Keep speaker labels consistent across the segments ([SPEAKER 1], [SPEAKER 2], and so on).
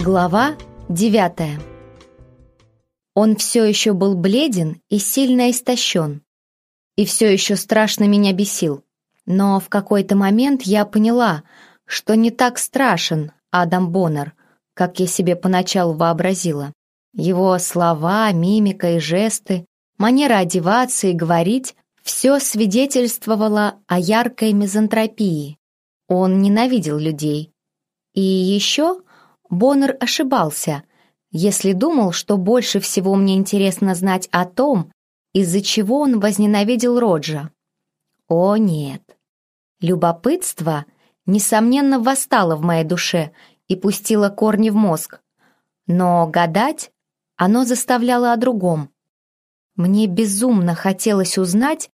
[SPEAKER 1] Глава девятая Он все еще был бледен и сильно истощен. И все еще страшно меня бесил. Но в какой-то момент я поняла, что не так страшен Адам Боннер, как я себе поначалу вообразила. Его слова, мимика и жесты, манера одеваться и говорить — все свидетельствовало о яркой мизантропии. Он ненавидел людей. И еще Боннер ошибался, если думал, что больше всего мне интересно знать о том, из-за чего он возненавидел Роджа. О нет. Любопытство, несомненно, восстало в моей душе и пустило корни в мозг. Но гадать оно заставляло о другом. Мне безумно хотелось узнать,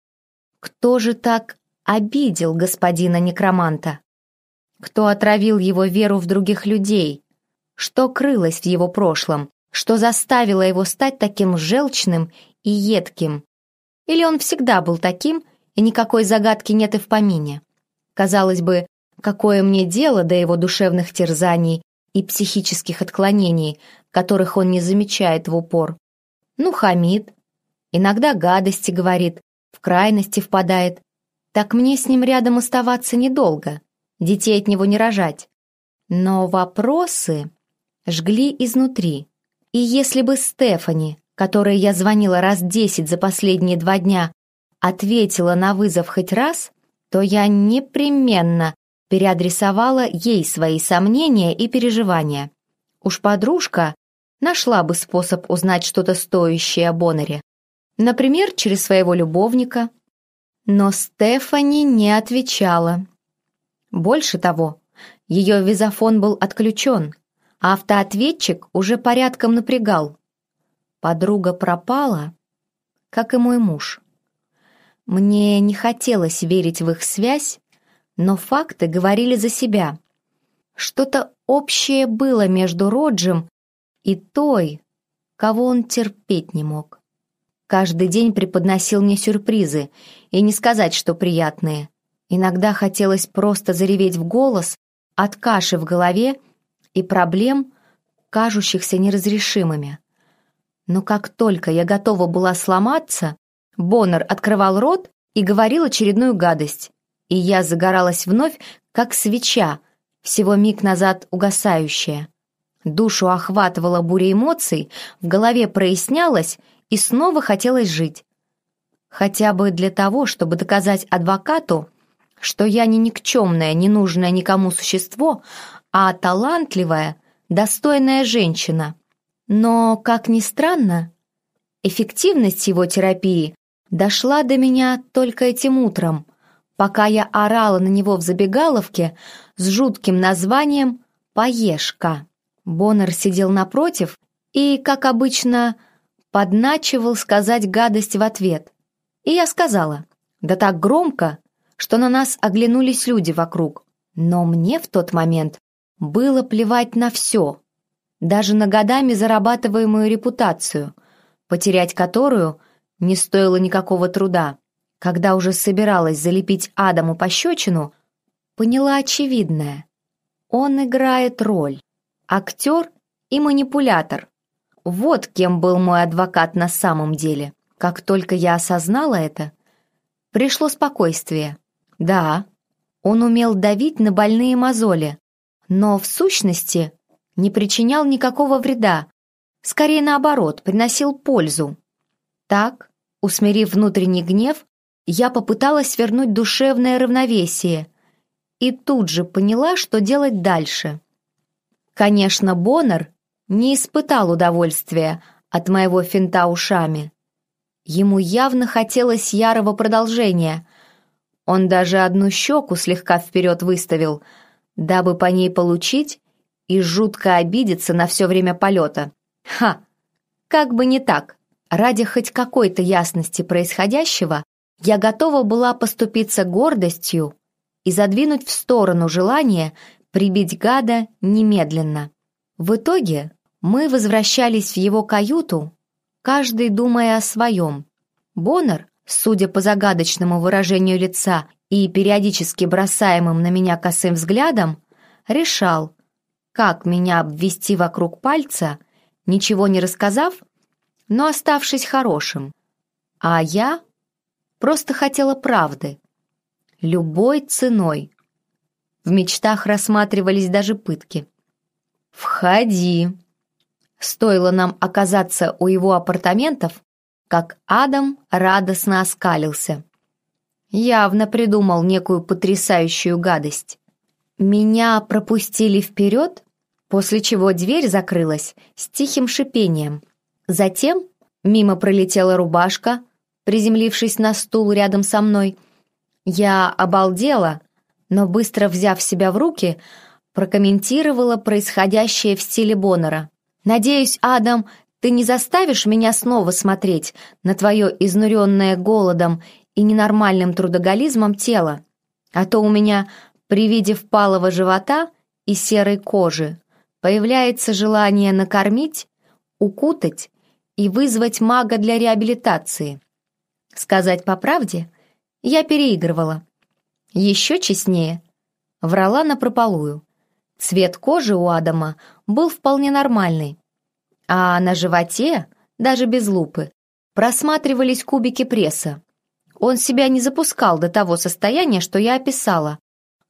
[SPEAKER 1] кто же так обидел господина некроманта, кто отравил его веру в других людей, что крылось в его прошлом, что заставило его стать таким желчным и едким. Или он всегда был таким, и никакой загадки нет и в помине. Казалось бы, какое мне дело до его душевных терзаний и психических отклонений, которых он не замечает в упор. Ну, хамит, иногда гадости говорит, в крайности впадает. Так мне с ним рядом оставаться недолго, детей от него не рожать. Но вопросы жгли изнутри. И если бы Стефани, которой я звонила раз десять за последние два дня, ответила на вызов хоть раз, то я непременно переадресовала ей свои сомнения и переживания. Уж подружка нашла бы способ узнать что-то стоящее о Боннере. Например, через своего любовника. Но Стефани не отвечала. Больше того, ее визофон был отключен, Автоответчик уже порядком напрягал. Подруга пропала, как и мой муж. Мне не хотелось верить в их связь, но факты говорили за себя. Что-то общее было между Роджем и той, кого он терпеть не мог. Каждый день преподносил мне сюрпризы, и не сказать, что приятные. Иногда хотелось просто зареветь в голос от каши в голове и проблем, кажущихся неразрешимыми. Но как только я готова была сломаться, Боннер открывал рот и говорил очередную гадость, и я загоралась вновь, как свеча, всего миг назад угасающая. Душу охватывала буря эмоций, в голове прояснялось, и снова хотелось жить. Хотя бы для того, чтобы доказать адвокату, что я не никчемное, ненужное никому существо, а талантливая, достойная женщина. Но, как ни странно, эффективность его терапии дошла до меня только этим утром, пока я орала на него в забегаловке с жутким названием «Поешка». Боннер сидел напротив и, как обычно, подначивал сказать гадость в ответ. И я сказала, да так громко, что на нас оглянулись люди вокруг. Но мне в тот момент было плевать на все, даже на годами зарабатываемую репутацию, потерять которую не стоило никакого труда. Когда уже собиралась залепить Адаму пощечину, поняла очевидное. Он играет роль. Актер и манипулятор. Вот кем был мой адвокат на самом деле. Как только я осознала это, пришло спокойствие. Да, он умел давить на больные мозоли, но в сущности не причинял никакого вреда, скорее наоборот, приносил пользу. Так, усмирив внутренний гнев, я попыталась вернуть душевное равновесие и тут же поняла, что делать дальше. Конечно, Боннер не испытал удовольствия от моего финта ушами. Ему явно хотелось ярого продолжения. Он даже одну щеку слегка вперед выставил — дабы по ней получить и жутко обидеться на все время полета. Ха! Как бы не так. Ради хоть какой-то ясности происходящего я готова была поступиться гордостью и задвинуть в сторону желание прибить гада немедленно. В итоге мы возвращались в его каюту, каждый думая о своем. Боннер, судя по загадочному выражению лица и периодически бросаемым на меня косым взглядом, решал, как меня обвести вокруг пальца, ничего не рассказав, но оставшись хорошим. А я просто хотела правды. Любой ценой. В мечтах рассматривались даже пытки. «Входи!» Стоило нам оказаться у его апартаментов, как Адам радостно оскалился. Явно придумал некую потрясающую гадость. Меня пропустили вперед, после чего дверь закрылась с тихим шипением. Затем мимо пролетела рубашка, приземлившись на стул рядом со мной. Я обалдела, но быстро взяв себя в руки, прокомментировала происходящее в стиле Боннера. «Надеюсь, Адам, ты не заставишь меня снова смотреть на твое изнуренное голодом и ненормальным трудоголизмом тело, а то у меня при виде впалого живота и серой кожи появляется желание накормить, укутать и вызвать мага для реабилитации. Сказать по правде, я переигрывала. Еще честнее, врала напропалую. Цвет кожи у Адама был вполне нормальный, а на животе, даже без лупы, просматривались кубики пресса. Он себя не запускал до того состояния, что я описала.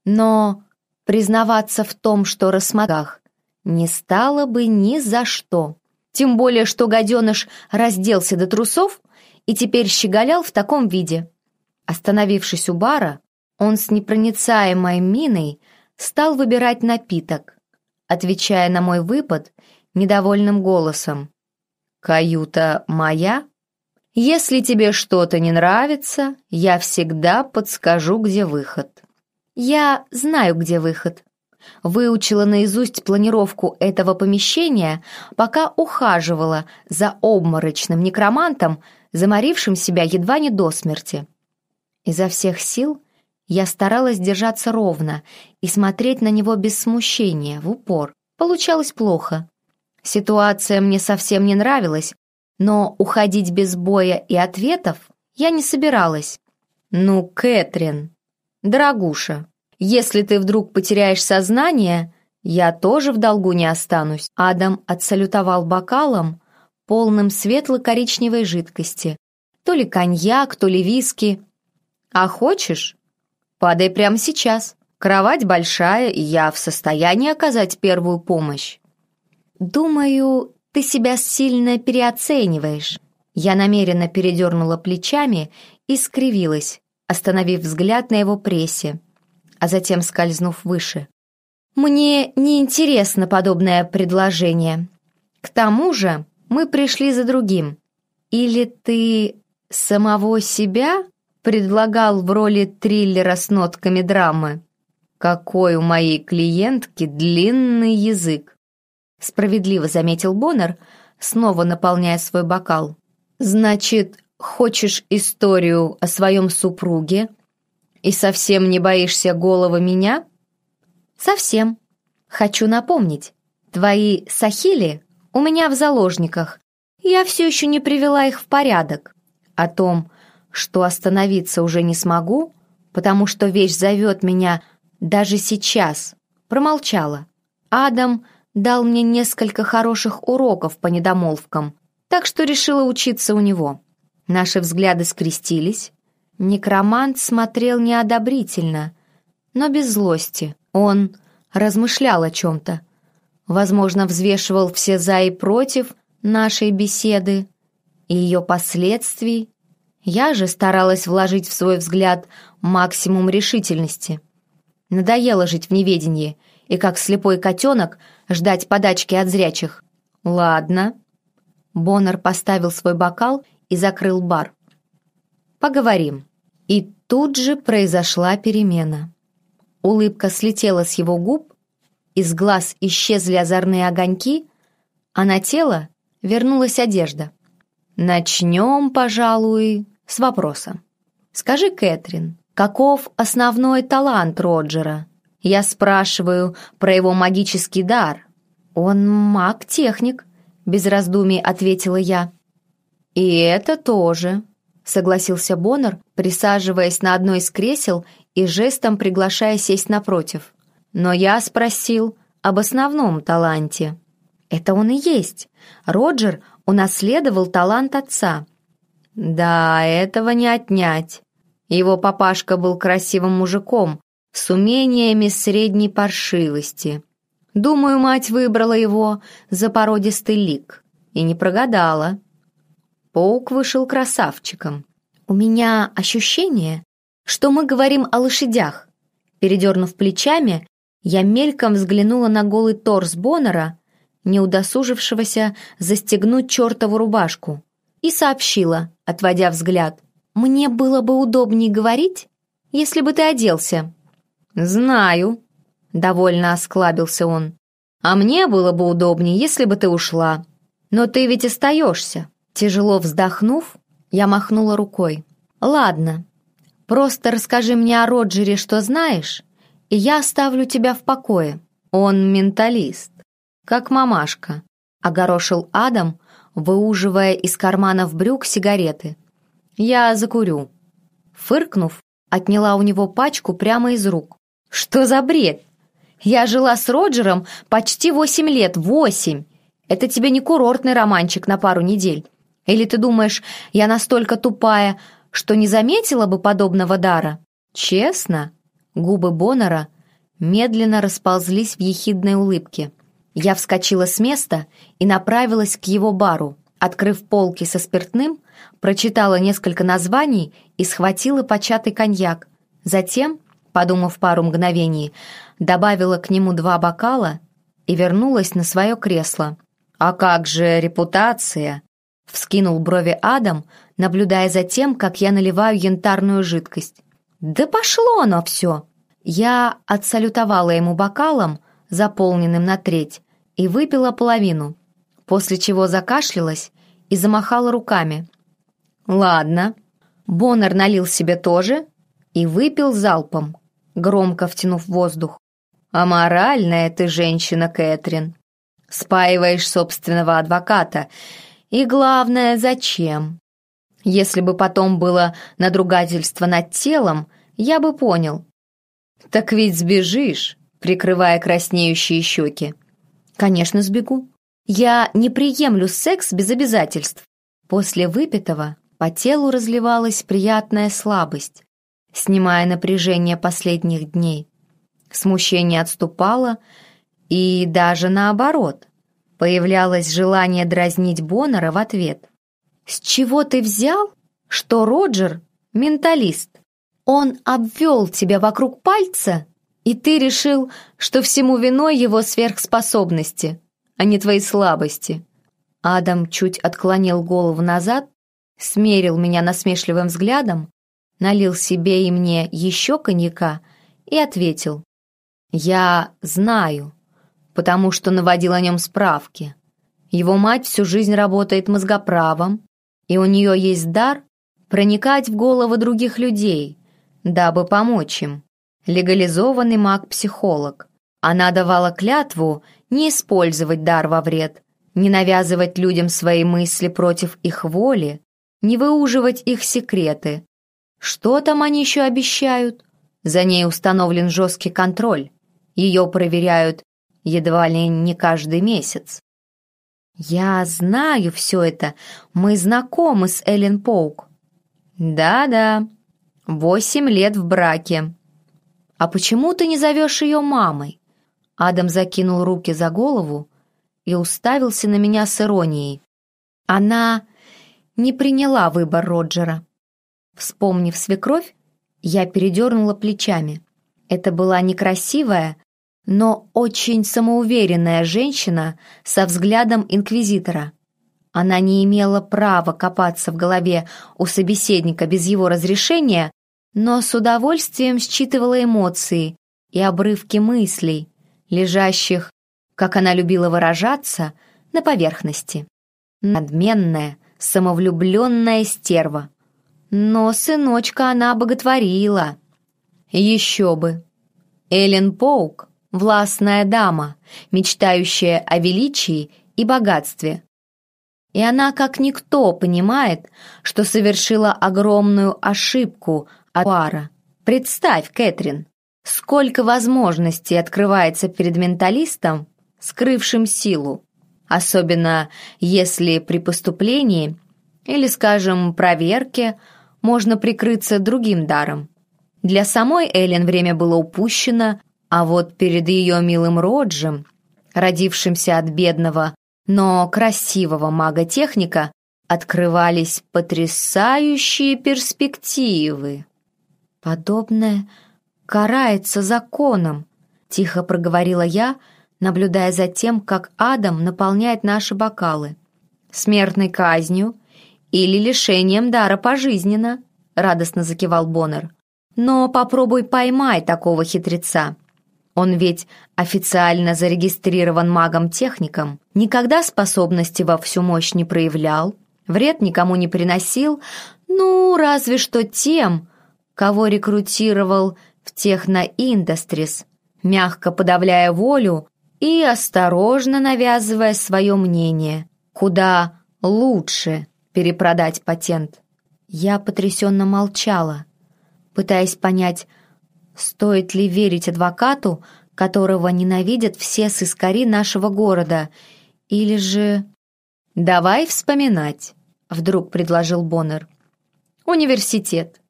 [SPEAKER 1] Но признаваться в том, что рассмагах, не стало бы ни за что. Тем более, что гаденыш разделся до трусов и теперь щеголял в таком виде. Остановившись у бара, он с непроницаемой миной стал выбирать напиток, отвечая на мой выпад недовольным голосом. «Каюта моя? Если тебе что-то не нравится, я всегда подскажу, где выход». «Я знаю, где выход», выучила наизусть планировку этого помещения, пока ухаживала за обморочным некромантом, заморившим себя едва не до смерти. Изо всех сил я старалась держаться ровно и смотреть на него без смущения, в упор. Получалось плохо. Ситуация мне совсем не нравилась, но уходить без боя и ответов я не собиралась. «Ну, Кэтрин, дорогуша, если ты вдруг потеряешь сознание, я тоже в долгу не останусь». Адам отсалютовал бокалом, полным светло-коричневой жидкости. То ли коньяк, то ли виски. «А хочешь? Падай прямо сейчас. Кровать большая, и я в состоянии оказать первую помощь». «Думаю, ты себя сильно переоцениваешь». Я намеренно передернула плечами и скривилась, остановив взгляд на его прессе, а затем скользнув выше. «Мне неинтересно подобное предложение. К тому же мы пришли за другим. Или ты самого себя предлагал в роли триллера с нотками драмы? Какой у моей клиентки длинный язык!» Справедливо заметил Боннер, снова наполняя свой бокал. «Значит, хочешь историю о своем супруге и совсем не боишься голова меня?» «Совсем. Хочу напомнить, твои сахили у меня в заложниках. Я все еще не привела их в порядок. О том, что остановиться уже не смогу, потому что вещь зовет меня даже сейчас, промолчала. Адам дал мне несколько хороших уроков по недомолвкам, так что решила учиться у него. Наши взгляды скрестились. Некромант смотрел неодобрительно, но без злости. Он размышлял о чем-то. Возможно, взвешивал все «за» и «против» нашей беседы и ее последствий. Я же старалась вложить в свой взгляд максимум решительности. Надоело жить в неведении и, как слепой котенок, ждать подачки от зрячих. «Ладно». Боннер поставил свой бокал и закрыл бар. «Поговорим». И тут же произошла перемена. Улыбка слетела с его губ, из глаз исчезли озорные огоньки, а на тело вернулась одежда. Начнем, пожалуй, с вопроса. Скажи, Кэтрин, каков основной талант Роджера? Я спрашиваю про его магический дар. Он маг-техник, без раздумий ответила я. И это тоже, согласился Боннер, присаживаясь на одно из кресел и жестом приглашая сесть напротив. Но я спросил об основном таланте. Это он и есть. Роджер унаследовал талант отца. Да, этого не отнять. Его папашка был красивым мужиком, с умениями средней паршивости. Думаю, мать выбрала его за породистый лик. И не прогадала. Паук вышел красавчиком. У меня ощущение, что мы говорим о лошадях. Передернув плечами, я мельком взглянула на голый торс Боннера, не удосужившегося застегнуть чертову рубашку, и сообщила, отводя взгляд. «Мне было бы удобнее говорить, если бы ты оделся». «Знаю», — довольно осклабился он. «А мне было бы удобнее, если бы ты ушла. Но ты ведь остаешься». Тяжело вздохнув, я махнула рукой. «Ладно, просто расскажи мне о Роджере, что знаешь, и я оставлю тебя в покое. Он менталист, как мамашка», — огорошил Адам, выуживая из карманов брюк сигареты. «Я закурю». Фыркнув, отняла у него пачку прямо из рук. «Что за бред? Я жила с Роджером почти восемь лет, восемь! Это тебе не курортный романчик на пару недель. Или ты думаешь, я настолько тупая, что не заметила бы подобного дара? Честно?» Губы Боннера медленно расползлись в ехидной улыбке. Я вскочила с места и направилась к его бару. Открыв полки со спиртным, прочитала несколько названий и схватила початый коньяк. Затем, подумав пару мгновений, добавила к нему два бокала и вернулась на свое кресло. «А как же репутация?» — вскинул брови Адам, наблюдая за тем, как я наливаю янтарную жидкость. «Да пошло оно все!» Я отсалютовала ему бокалом, заполненным на треть, и выпила половину, после чего закашлялась и замахала руками. «Ладно». Боннер налил себе тоже и выпил залпом, громко втянув воздух. «Аморальная ты женщина, Кэтрин. Спаиваешь собственного адвоката. И главное, зачем? Если бы потом было надругательство над телом, я бы понял. Так ведь сбежишь, прикрывая краснеющие щеки. Конечно, сбегу. Я не приемлю секс без обязательств. После выпитого по телу разливалась приятная слабость, снимая напряжение последних дней. Смущение отступало, и даже наоборот. Появлялось желание дразнить Боннера в ответ. «С чего ты взял, что Роджер — менталист? Он обвел тебя вокруг пальца, и ты решил, что всему виной его сверхспособности, а не твои слабости». Адам чуть отклонил голову назад смерил меня насмешливым взглядом, налил себе и мне еще коньяка и ответил. «Я знаю, потому что наводил о нем справки. Его мать всю жизнь работает мозгоправом, и у нее есть дар проникать в головы других людей, дабы помочь им. Легализованный маг-психолог. Она давала клятву не использовать дар во вред, не навязывать людям свои мысли против их воли, не выуживать их секреты. Что там они еще обещают? За ней установлен жесткий контроль. Ее проверяют едва ли не каждый месяц. «Я знаю все это. Мы знакомы с Эллен Поук». «Да-да, восемь лет в браке». «А почему ты не зовешь ее мамой?» Адам закинул руки за голову и уставился на меня с иронией. «Она не приняла выбор Роджера. Вспомнив свекровь, я передернула плечами. Это была некрасивая, но очень самоуверенная женщина со взглядом инквизитора. Она не имела права копаться в голове у собеседника без его разрешения, но с удовольствием считывала эмоции и обрывки мыслей, лежащих, как она любила выражаться, на поверхности. Надменная, самовлюбленная стерва. Но сыночка она боготворила. Еще бы. Эллен Поук — властная дама, мечтающая о величии и богатстве. И она, как никто, понимает, что совершила огромную ошибку от Представь, Кэтрин, сколько возможностей открывается перед менталистом, скрывшим силу, особенно если при поступлении или, скажем, проверке можно прикрыться другим даром. Для самой Эллен время было упущено, а вот перед ее милым Роджем, родившимся от бедного, но красивого мага-техника, открывались потрясающие перспективы. Подобное карается законом, тихо проговорила я, наблюдая за тем, как Адам наполняет наши бокалы. Смертной казнью или лишением дара пожизненно, радостно закивал Боннер. Но попробуй поймай такого хитреца. Он ведь официально зарегистрирован магом-техником, никогда способности во всю мощь не проявлял, вред никому не приносил, ну, разве что тем, кого рекрутировал в Техно-Индастрис, мягко подавляя волю и осторожно навязывая свое мнение, куда лучше перепродать патент. Я потрясенно молчала, пытаясь понять, стоит ли верить адвокату, которого ненавидят все сыскари нашего города, или же... «Давай вспоминать», — вдруг предложил Боннер. «Университет.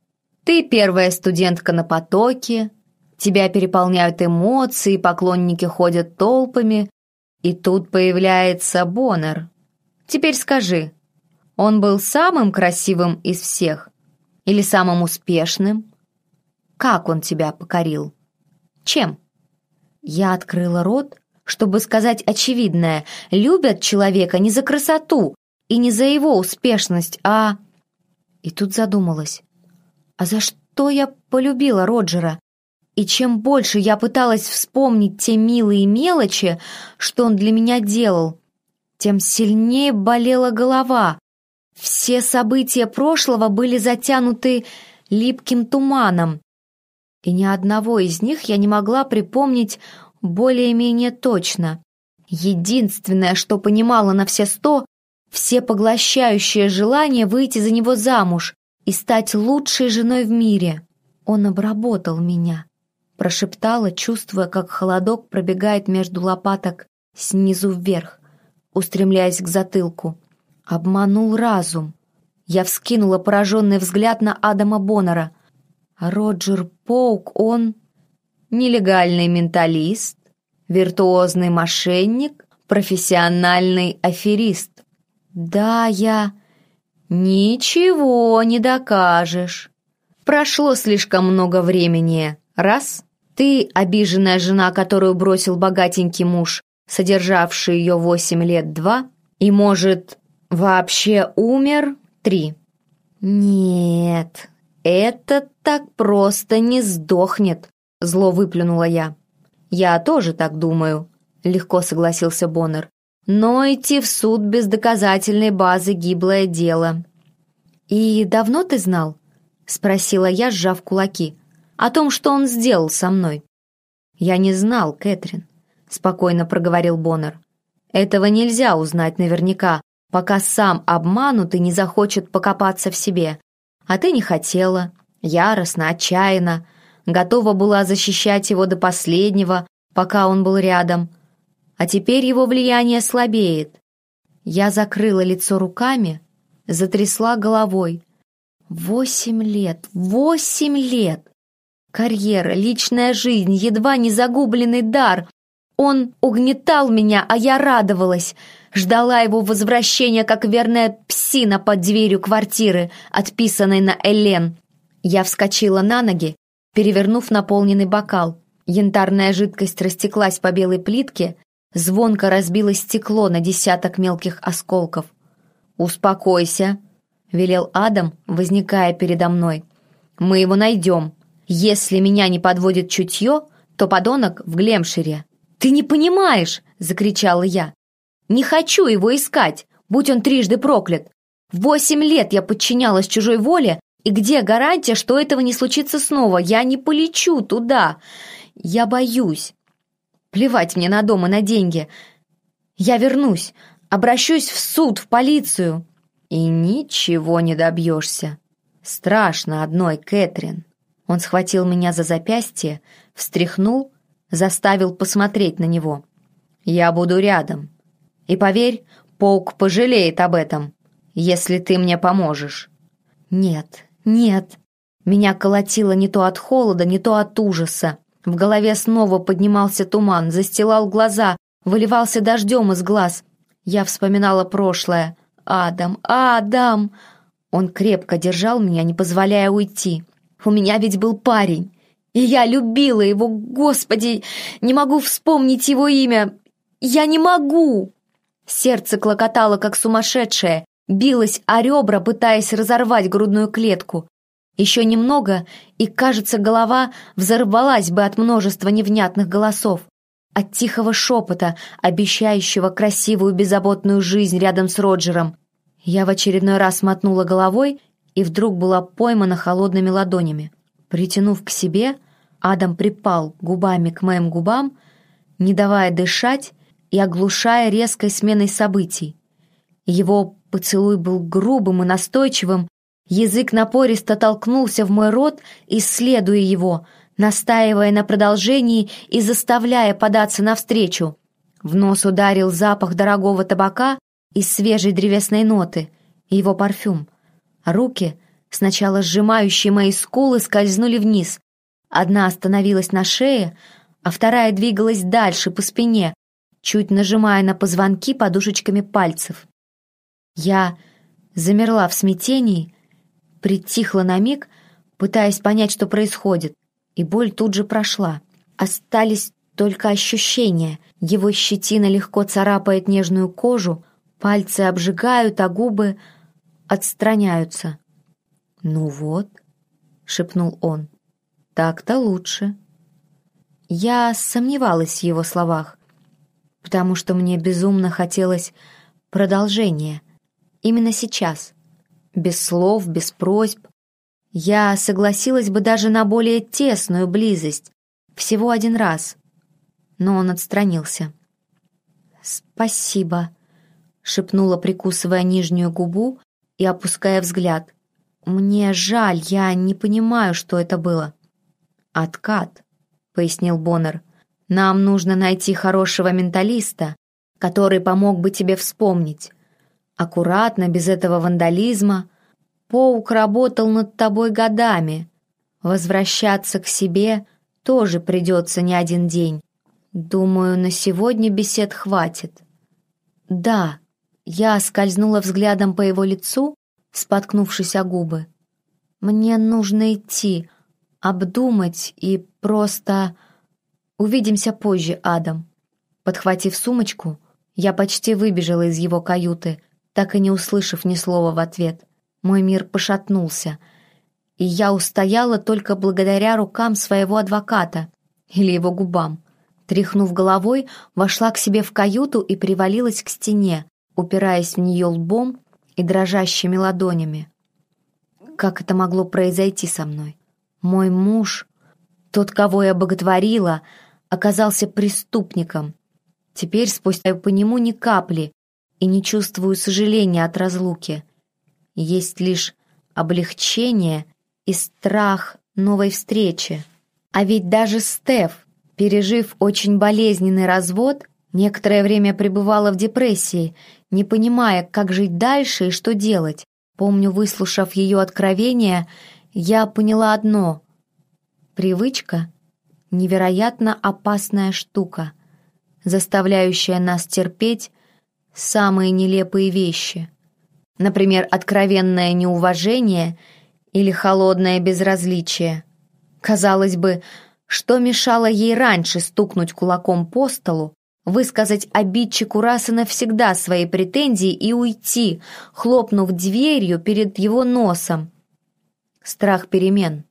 [SPEAKER 1] Ты первая студентка на потоке, тебя переполняют эмоции, поклонники ходят толпами, и тут появляется Боннер. Теперь скажи, он был самым красивым из всех или самым успешным? Как он тебя покорил? Чем? Я открыла рот, чтобы сказать очевидное. Любят человека не за красоту и не за его успешность, а... И тут задумалась. А за что я полюбила Роджера? И чем больше я пыталась вспомнить те милые мелочи, что он для меня делал, тем сильнее болела голова. Все события прошлого были затянуты липким туманом, и ни одного из них я не могла припомнить более-менее точно. Единственное, что понимала на все сто, все поглощающее желание выйти за него замуж и стать лучшей женой в мире. Он обработал меня, прошептала, чувствуя, как холодок пробегает между лопаток снизу вверх, устремляясь к затылку. Обманул разум. Я вскинула пораженный взгляд на Адама Боннера. Роджер Поук, он нелегальный менталист, виртуозный мошенник, профессиональный аферист. Да, я... «Ничего не докажешь. Прошло слишком много времени. Раз — ты обиженная жена, которую бросил богатенький муж, содержавший ее восемь лет два, и, может, вообще умер три. Нет, это так просто не сдохнет, зло выплюнула я. Я тоже так думаю, легко согласился Боннер. Но идти в суд без доказательной базы — гиблое дело. «И давно ты знал?» — спросила я, сжав кулаки. «О том, что он сделал со мной». «Я не знал, Кэтрин», — спокойно проговорил Боннер. «Этого нельзя узнать наверняка, пока сам обманутый не захочет покопаться в себе. А ты не хотела, яростно, отчаянно, готова была защищать его до последнего, пока он был рядом а теперь его влияние слабеет. Я закрыла лицо руками, затрясла головой. Восемь лет, восемь лет! Карьера, личная жизнь, едва не загубленный дар. Он угнетал меня, а я радовалась. Ждала его возвращения, как верная псина под дверью квартиры, отписанной на Элен. Я вскочила на ноги, перевернув наполненный бокал. Янтарная жидкость растеклась по белой плитке, Звонко разбилось стекло на десяток мелких осколков. «Успокойся», — велел Адам, возникая передо мной. «Мы его найдем. Если меня не подводит чутье, то подонок в Глемшире». «Ты не понимаешь!» — закричала я. «Не хочу его искать, будь он трижды проклят. Восемь лет я подчинялась чужой воле, и где гарантия, что этого не случится снова? Я не полечу туда. Я боюсь. Плевать мне на дом и на деньги. Я вернусь, обращусь в суд, в полицию. И ничего не добьешься. Страшно одной, Кэтрин. Он схватил меня за запястье, встряхнул, заставил посмотреть на него. «Я буду рядом. И поверь, Паук пожалеет об этом, если ты мне поможешь». «Нет, нет». Меня колотило не то от холода, не то от ужаса. В голове снова поднимался туман, застилал глаза, выливался дождем из глаз. Я вспоминала прошлое. «Адам! Адам!» Он крепко держал меня, не позволяя уйти. «У меня ведь был парень, и я любила его, господи! Не могу вспомнить его имя! Я не могу!» Сердце клокотало, как сумасшедшее, билось о ребра, пытаясь разорвать грудную клетку. Еще немного, и, кажется, голова взорвалась бы от множества невнятных голосов, от тихого шепота, обещающего красивую беззаботную жизнь рядом с Роджером. Я в очередной раз мотнула головой и вдруг была поймана холодными ладонями. Притянув к себе, Адам припал губами к моим губам, не давая дышать и оглушая резкой сменой событий. Его поцелуй был грубым и настойчивым, Язык напористо толкнулся в мой рот, исследуя его, настаивая на продолжении и заставляя податься навстречу. В нос ударил запах дорогого табака из свежей древесной ноты и его парфюм. Руки, сначала сжимающие мои скулы, скользнули вниз. Одна остановилась на шее, а вторая двигалась дальше, по спине, чуть нажимая на позвонки подушечками пальцев. Я замерла в смятении, притихла на миг, пытаясь понять, что происходит, и боль тут же прошла. Остались только ощущения. Его щетина легко царапает нежную кожу, пальцы обжигают, а губы отстраняются. «Ну вот», — шепнул он, — «так-то лучше». Я сомневалась в его словах, потому что мне безумно хотелось продолжения. Именно сейчас — без слов, без просьб. Я согласилась бы даже на более тесную близость, всего один раз. Но он отстранился. «Спасибо», — шепнула, прикусывая нижнюю губу и опуская взгляд. «Мне жаль, я не понимаю, что это было». «Откат», — пояснил Боннер. «Нам нужно найти хорошего менталиста, который помог бы тебе вспомнить. Аккуратно, без этого вандализма. Паук работал над тобой годами. Возвращаться к себе тоже придется не один день. Думаю, на сегодня бесед хватит. Да, я скользнула взглядом по его лицу, споткнувшись о губы. Мне нужно идти, обдумать и просто... Увидимся позже, Адам. Подхватив сумочку, я почти выбежала из его каюты, так и не услышав ни слова в ответ. Мой мир пошатнулся, и я устояла только благодаря рукам своего адвоката или его губам. Тряхнув головой, вошла к себе в каюту и привалилась к стене, упираясь в нее лбом и дрожащими ладонями. Как это могло произойти со мной? Мой муж, тот, кого я боготворила, оказался преступником. Теперь, спустя по нему ни капли, и не чувствую сожаления от разлуки. Есть лишь облегчение и страх новой встречи. А ведь даже Стеф, пережив очень болезненный развод, некоторое время пребывала в депрессии, не понимая, как жить дальше и что делать. Помню, выслушав ее откровение, я поняла одно. Привычка — невероятно опасная штука, заставляющая нас терпеть самые нелепые вещи. Например, откровенное неуважение или холодное безразличие. Казалось бы, что мешало ей раньше стукнуть кулаком по столу, высказать обидчику раз и навсегда свои претензии и уйти, хлопнув дверью перед его носом. Страх перемен.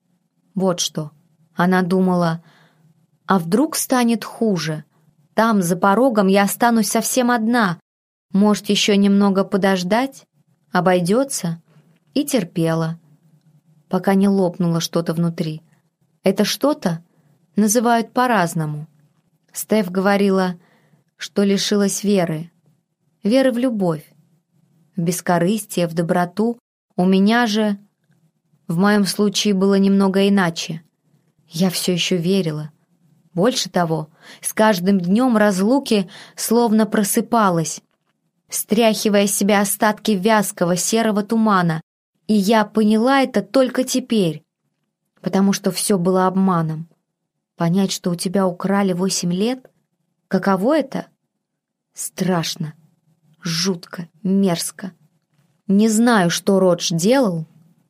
[SPEAKER 1] Вот что. Она думала, а вдруг станет хуже? Там, за порогом, я останусь совсем одна, может, еще немного подождать? Обойдется? И терпела, пока не лопнуло что-то внутри. Это что-то называют по-разному. Стеф говорила, что лишилась веры. Веры в любовь, в бескорыстие, в доброту. У меня же, в моем случае, было немного иначе. Я все еще верила. Больше того, с каждым днем разлуки словно просыпалась, стряхивая с себя остатки вязкого серого тумана, и я поняла это только теперь, потому что все было обманом. Понять, что у тебя украли восемь лет, каково это? Страшно, жутко, мерзко. Не знаю, что Родж делал,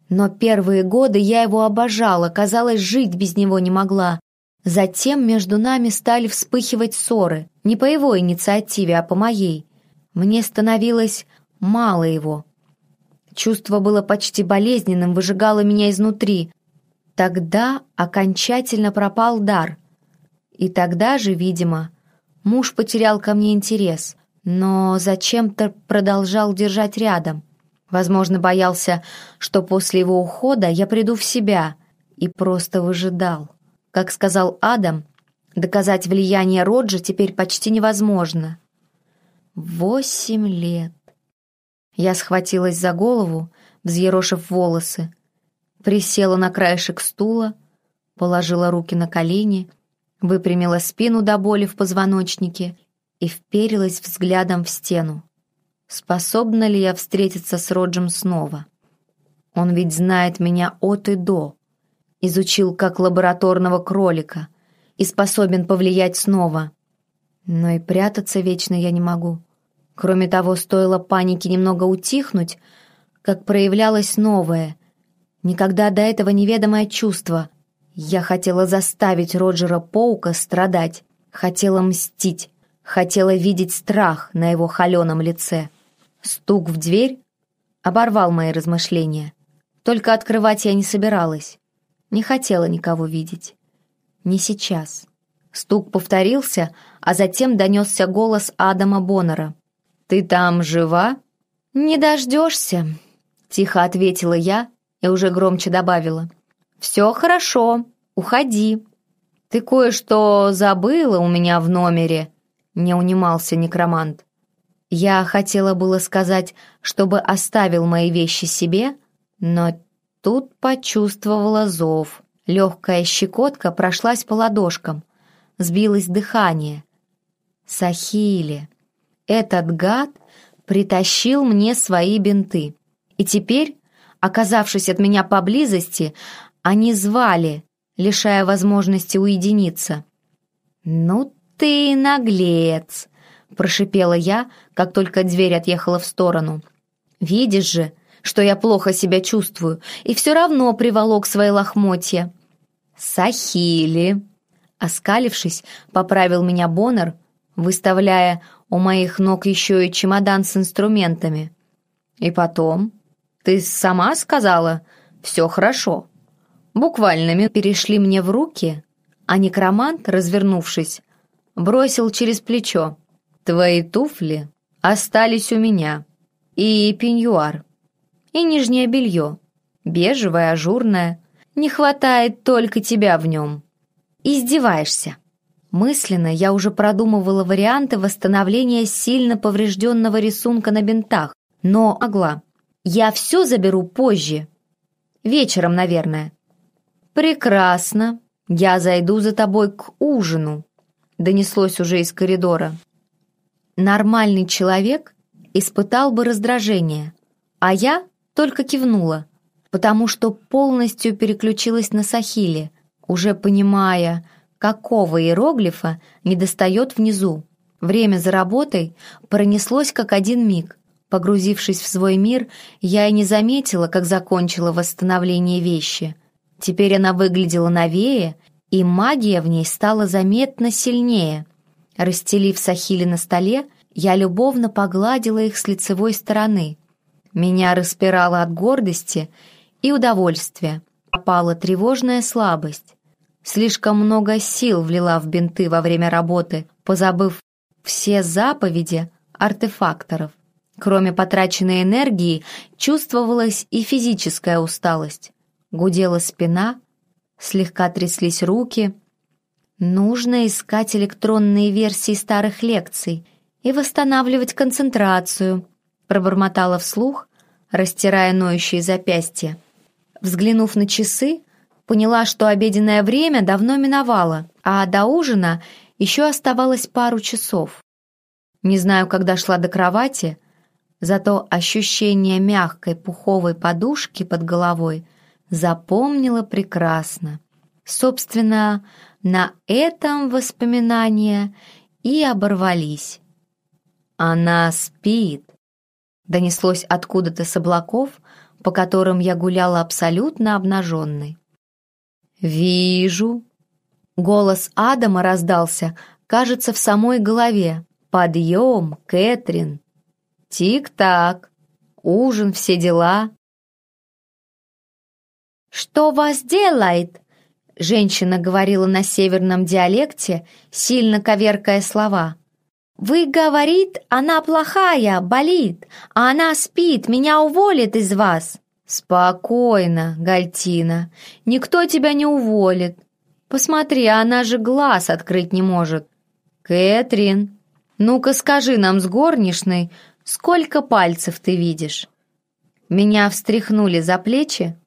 [SPEAKER 1] но первые годы я его обожала, казалось, жить без него не могла. Затем между нами стали вспыхивать ссоры, не по его инициативе, а по моей. Мне становилось мало его. Чувство было почти болезненным, выжигало меня изнутри. Тогда окончательно пропал дар. И тогда же, видимо, муж потерял ко мне интерес, но зачем-то продолжал держать рядом. Возможно, боялся, что после его ухода я приду в себя, и просто выжидал. Как сказал Адам, доказать влияние Роджа теперь почти невозможно. Восемь лет. Я схватилась за голову, взъерошив волосы, присела на краешек стула, положила руки на колени, выпрямила спину до боли в позвоночнике и вперилась взглядом в стену. Способна ли я встретиться с Роджем снова? Он ведь знает меня от и до. Изучил как лабораторного кролика и способен повлиять снова. Но и прятаться вечно я не могу. Кроме того, стоило панике немного утихнуть, как проявлялось новое, никогда до этого неведомое чувство. Я хотела заставить Роджера Поука страдать, хотела мстить, хотела видеть страх на его холеном лице. Стук в дверь оборвал мои размышления. Только открывать я не собиралась. Не хотела никого видеть. Не сейчас. Стук повторился, а затем донесся голос Адама Боннера. «Ты там жива?» «Не дождешься», — тихо ответила я и уже громче добавила. «Все хорошо, уходи». «Ты кое-что забыла у меня в номере», — не унимался некромант. Я хотела было сказать, чтобы оставил мои вещи себе, но тут почувствовала зов. Легкая щекотка прошлась по ладошкам. Сбилось дыхание. Сахили. Этот гад притащил мне свои бинты. И теперь, оказавшись от меня поблизости, они звали, лишая возможности уединиться. «Ну ты наглец!» прошипела я, как только дверь отъехала в сторону. «Видишь же, что я плохо себя чувствую, и все равно приволок свои лохмотья». «Сахили!» Оскалившись, поправил меня Боннер, выставляя у моих ног еще и чемодан с инструментами. «И потом? Ты сама сказала, все хорошо». Буквально перешли мне в руки, а некромант, развернувшись, бросил через плечо. Твои туфли остались у меня. И пеньюар. И нижнее белье. Бежевое, ажурное. Не хватает только тебя в нем. Издеваешься. Мысленно я уже продумывала варианты восстановления сильно поврежденного рисунка на бинтах. Но могла. Я все заберу позже. Вечером, наверное. Прекрасно. Я зайду за тобой к ужину. Донеслось уже из коридора. Нормальный человек испытал бы раздражение, а я только кивнула, потому что полностью переключилась на Сахиле, уже понимая, какого иероглифа недостает внизу. Время за работой пронеслось как один миг. Погрузившись в свой мир, я и не заметила, как закончила восстановление вещи. Теперь она выглядела новее, и магия в ней стала заметно сильнее — Расстелив сахили на столе, я любовно погладила их с лицевой стороны. Меня распирало от гордости и удовольствия. Опала тревожная слабость. Слишком много сил влила в бинты во время работы, позабыв все заповеди артефакторов. Кроме потраченной энергии, чувствовалась и физическая усталость. Гудела спина, слегка тряслись руки — Нужно искать электронные версии старых лекций и восстанавливать концентрацию, пробормотала вслух, растирая ноющие запястья. Взглянув на часы, поняла, что обеденное время давно миновало, а до ужина еще оставалось пару часов. Не знаю, когда шла до кровати, зато ощущение мягкой пуховой подушки под головой запомнила прекрасно. Собственно, на этом воспоминания и оборвались. «Она спит», — донеслось откуда-то с облаков, по которым я гуляла абсолютно обнаженной. «Вижу». Голос Адама раздался, кажется, в самой голове. «Подъем, Кэтрин!» «Тик-так! Ужин, все дела!»
[SPEAKER 2] «Что вас делает?» Женщина говорила на северном диалекте, сильно коверкая слова. «Вы, говорит, она плохая, болит, а она спит, меня уволит из вас».
[SPEAKER 1] «Спокойно, Гальтина, никто тебя не уволит. Посмотри, она же глаз открыть не может. Кэтрин, ну-ка скажи нам с горничной, сколько пальцев ты видишь?» Меня встряхнули за плечи,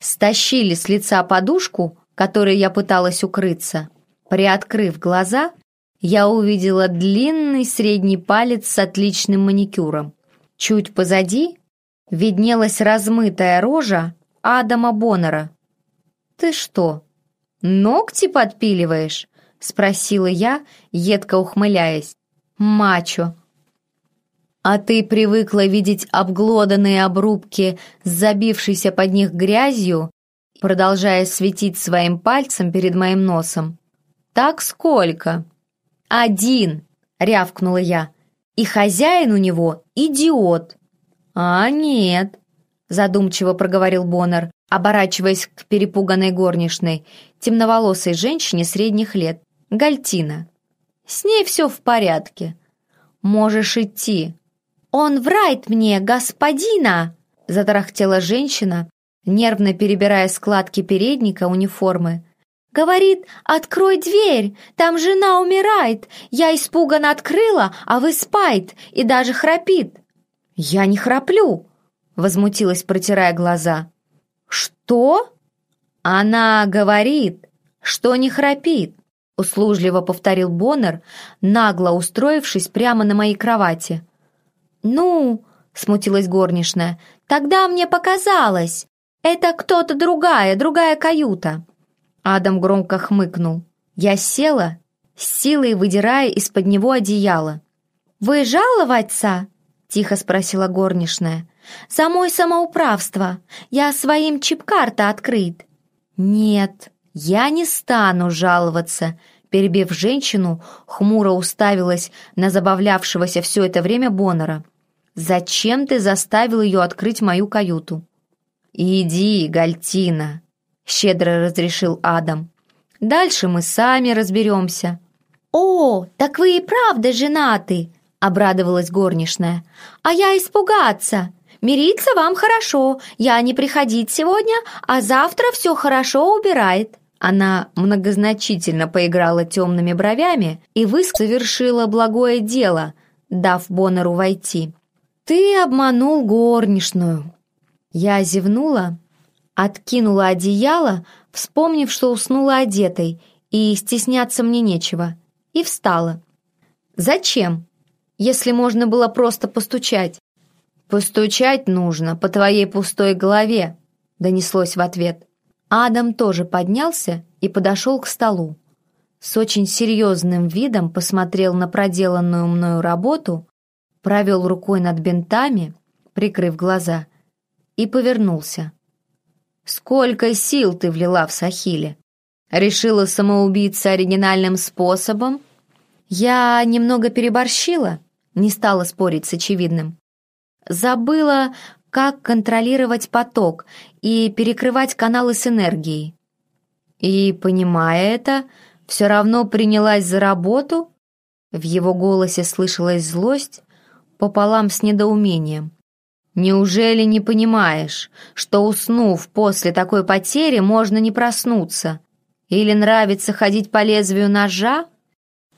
[SPEAKER 1] стащили с лица подушку, которой я пыталась укрыться. Приоткрыв глаза, я увидела длинный средний палец с отличным маникюром. Чуть позади виднелась размытая рожа Адама Боннера. «Ты что, ногти подпиливаешь?» — спросила я, едко ухмыляясь. «Мачо». «А ты привыкла видеть обглоданные обрубки с забившейся под них грязью, продолжая светить своим пальцем перед моим носом. Так сколько?» «Один!» — рявкнула я. «И хозяин у него идиот!» «А нет», — задумчиво проговорил Боннер, оборачиваясь к перепуганной горничной, темноволосой женщине средних лет, Гальтина. «С ней все в порядке. Можешь идти».
[SPEAKER 2] «Он врает мне, господина!» — затарахтела женщина, нервно перебирая складки передника униформы. «Говорит, открой дверь, там жена умирает. Я испуганно открыла, а вы спает и даже храпит».
[SPEAKER 1] «Я не храплю!» — возмутилась, протирая глаза. «Что?» «Она говорит, что не храпит», — услужливо повторил Боннер, нагло устроившись прямо на моей кровати.
[SPEAKER 2] «Ну...» — смутилась горничная. «Тогда мне показалось. Это кто-то другая, другая каюта».
[SPEAKER 1] Адам громко хмыкнул. Я села, с силой выдирая из-под него одеяло.
[SPEAKER 2] «Вы жаловаться?» Тихо спросила горничная. «За мой самоуправство. Я своим чип-карта открыт».
[SPEAKER 1] «Нет, я не стану жаловаться», перебив женщину, хмуро уставилась на забавлявшегося все это время Боннера. «Зачем ты заставил ее открыть мою каюту?» «Иди, Гальтина», — щедро разрешил Адам. «Дальше мы сами разберемся».
[SPEAKER 2] «О, так вы и правда женаты!» — обрадовалась горничная. «А я испугаться! Мириться вам хорошо, я не приходить сегодня, а завтра все хорошо убирает».
[SPEAKER 1] Она многозначительно поиграла темными бровями и вы совершила благое дело, дав Боннеру войти. «Ты обманул горничную». Я зевнула, откинула одеяло, вспомнив, что уснула одетой, и стесняться мне нечего, и встала. «Зачем?» если можно было просто постучать. «Постучать нужно по твоей пустой голове», — донеслось в ответ. Адам тоже поднялся и подошел к столу. С очень серьезным видом посмотрел на проделанную мною работу, провел рукой над бинтами, прикрыв глаза, и повернулся. «Сколько сил ты влила в Сахиле? Решила самоубиться оригинальным способом? Я немного переборщила?» не стала спорить с очевидным. Забыла, как контролировать поток и перекрывать каналы с энергией. И, понимая это, все равно принялась за работу? В его голосе слышалась злость пополам с недоумением. «Неужели не понимаешь, что, уснув после такой потери, можно не проснуться? Или нравится ходить по лезвию ножа?»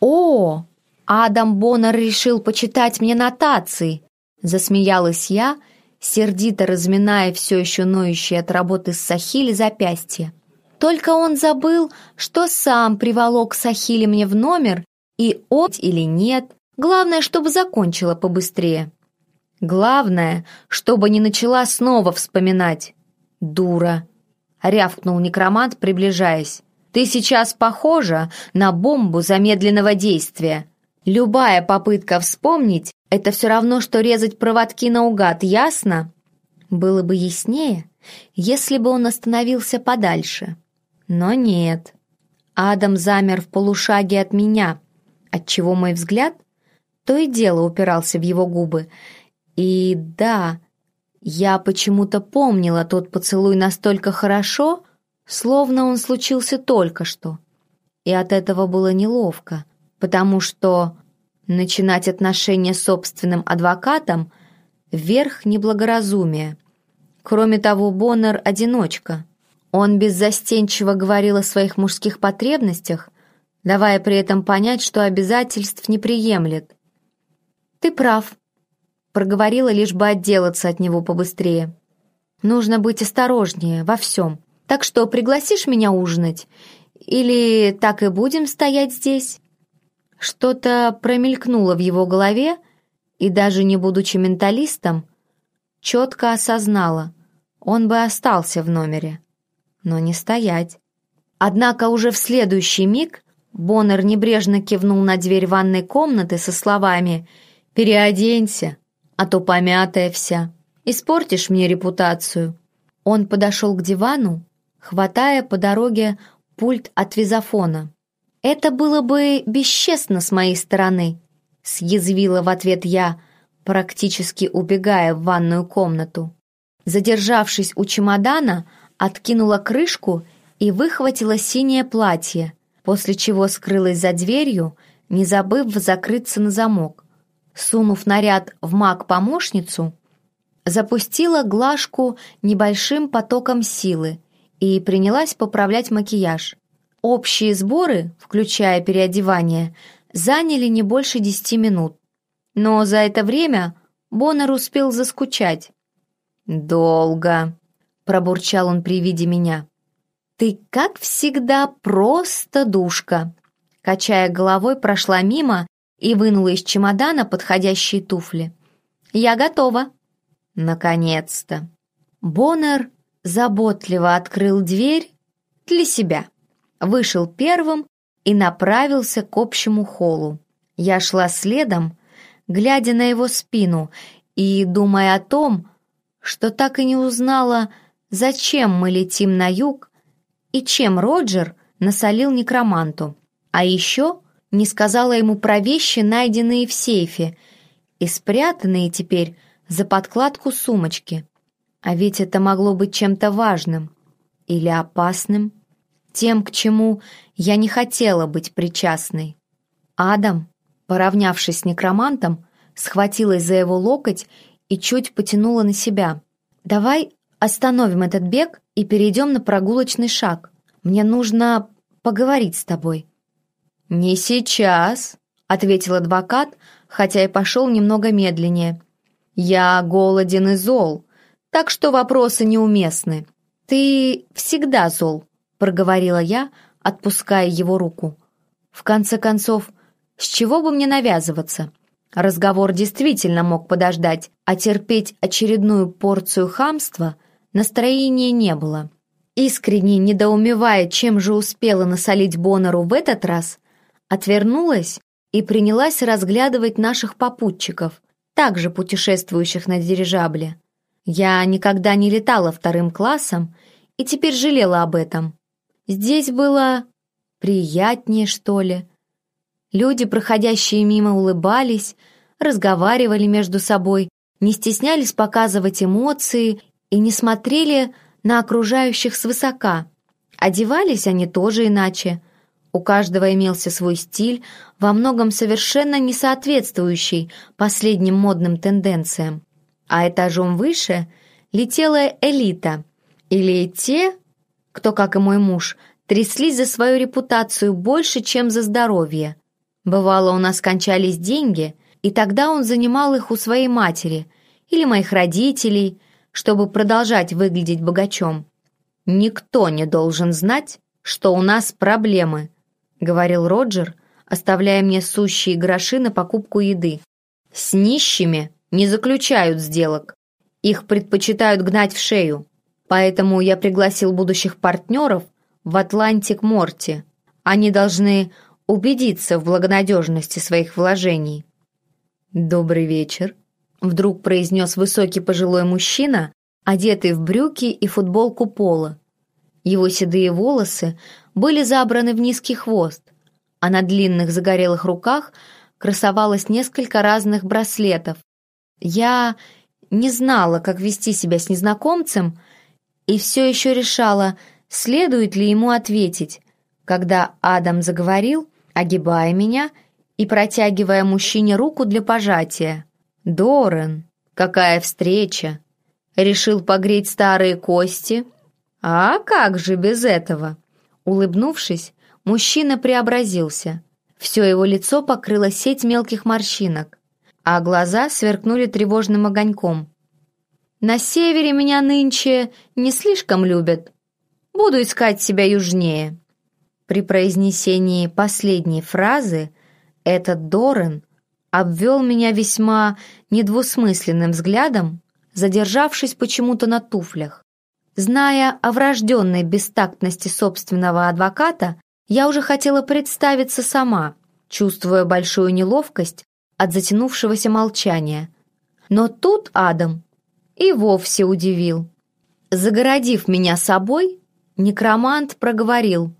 [SPEAKER 1] «О, Адам Боннер решил почитать мне нотации!» Засмеялась я, сердито разминая все еще ноющие от работы с Сахили запястье.
[SPEAKER 2] Только он забыл, что сам приволок Сахили мне в номер, и он или нет. Главное, чтобы закончила побыстрее. Главное, чтобы не начала снова вспоминать. Дура. Рявкнул некромант, приближаясь. Ты сейчас похожа на бомбу замедленного действия. Любая попытка вспомнить — это все равно, что резать проводки наугад, ясно? Было бы яснее, если бы он остановился подальше. Но нет. Адам замер в полушаге от меня, отчего мой взгляд то и дело упирался в его губы. И да, я почему-то помнила тот поцелуй настолько хорошо, словно он случился только что. И от этого было неловко, потому что начинать отношения с собственным адвокатом — верх неблагоразумия. Кроме того, Боннер — одиночка. Он беззастенчиво говорил о своих мужских потребностях, давая при этом понять, что обязательств не приемлет. «Ты прав», — проговорила, лишь бы отделаться от него побыстрее. «Нужно быть осторожнее во всем. Так что пригласишь меня ужинать? Или так и будем стоять здесь?» Что-то промелькнуло в его голове, и даже не будучи менталистом, четко осознала, он бы остался в номере но не стоять. Однако уже в следующий миг Боннер небрежно кивнул на дверь ванной комнаты со словами «Переоденься, а то помятая вся, испортишь мне репутацию». Он подошел к дивану, хватая по дороге пульт от визофона. «Это было бы бесчестно с моей стороны», — съязвила в ответ я, практически убегая в ванную комнату. Задержавшись у чемодана, откинула крышку и выхватила синее платье, после чего скрылась за дверью, не забыв закрыться на замок. Сунув наряд в маг-помощницу, запустила глажку небольшим потоком силы и принялась поправлять макияж. Общие сборы, включая переодевание, заняли не больше десяти минут. Но за это время Боннер успел заскучать. «Долго», пробурчал он при виде меня. «Ты, как всегда, просто душка!» Качая головой, прошла мимо и вынула из чемодана подходящие туфли. «Я готова!» «Наконец-то!» Боннер заботливо открыл дверь для себя, вышел первым и направился к общему холлу. Я шла следом, глядя на его спину и думая о том, что так и не узнала, зачем мы летим на юг и чем Роджер насолил некроманту. А еще не сказала ему про вещи, найденные в сейфе и спрятанные теперь за подкладку сумочки. А ведь это могло быть чем-то важным или опасным, тем, к чему я не хотела быть причастной. Адам, поравнявшись с некромантом, схватилась за его локоть и чуть потянула на себя. «Давай Остановим этот бег и перейдем на прогулочный шаг. Мне нужно поговорить с тобой». «Не сейчас», — ответил адвокат, хотя и пошел немного медленнее. «Я голоден и зол, так что вопросы неуместны». «Ты всегда зол», — проговорила я, отпуская его руку. «В конце концов, с чего бы мне навязываться?» Разговор действительно мог подождать, а терпеть очередную порцию хамства Настроения не было. Искренне недоумевая, чем же успела насолить Боннеру в этот раз, отвернулась и принялась разглядывать наших попутчиков, также путешествующих на дирижабле. Я никогда не летала вторым классом и теперь жалела об этом. Здесь было приятнее, что ли. Люди, проходящие мимо, улыбались, разговаривали между собой, не стеснялись показывать эмоции и не смотрели на окружающих свысока. Одевались они тоже иначе. У каждого имелся свой стиль, во многом совершенно не соответствующий последним модным тенденциям. А этажом выше летела элита, или те, кто, как и мой муж, тряслись за свою репутацию больше, чем за здоровье. Бывало, у нас кончались деньги, и тогда он занимал их у своей матери или моих родителей – чтобы продолжать выглядеть богачом.
[SPEAKER 1] «Никто не должен знать, что у нас проблемы», — говорил Роджер, оставляя мне сущие гроши на покупку еды. «С нищими не заключают сделок. Их предпочитают гнать в шею. Поэтому я пригласил будущих партнеров в Атлантик Морти. Они должны убедиться в благонадежности своих вложений». «Добрый вечер», — вдруг произнес высокий пожилой мужчина, одетый в брюки и футболку пола. Его седые волосы были забраны в низкий хвост, а на длинных загорелых руках красовалось несколько разных браслетов. Я не знала, как вести себя с незнакомцем, и все еще решала, следует ли ему ответить, когда Адам заговорил, огибая меня и протягивая мужчине руку для пожатия. «Дорен, какая встреча!» Решил погреть старые кости? А как же без этого? Улыбнувшись, мужчина преобразился. Все его лицо покрыло сеть мелких морщинок, а глаза сверкнули тревожным огоньком. «На севере меня нынче не слишком любят. Буду искать себя южнее». При произнесении последней фразы этот Дорен обвел меня весьма недвусмысленным взглядом, задержавшись почему-то на туфлях. Зная о врожденной бестактности собственного адвоката, я уже хотела представиться сама, чувствуя большую неловкость от затянувшегося молчания. Но тут Адам и вовсе удивил. Загородив меня собой, некромант проговорил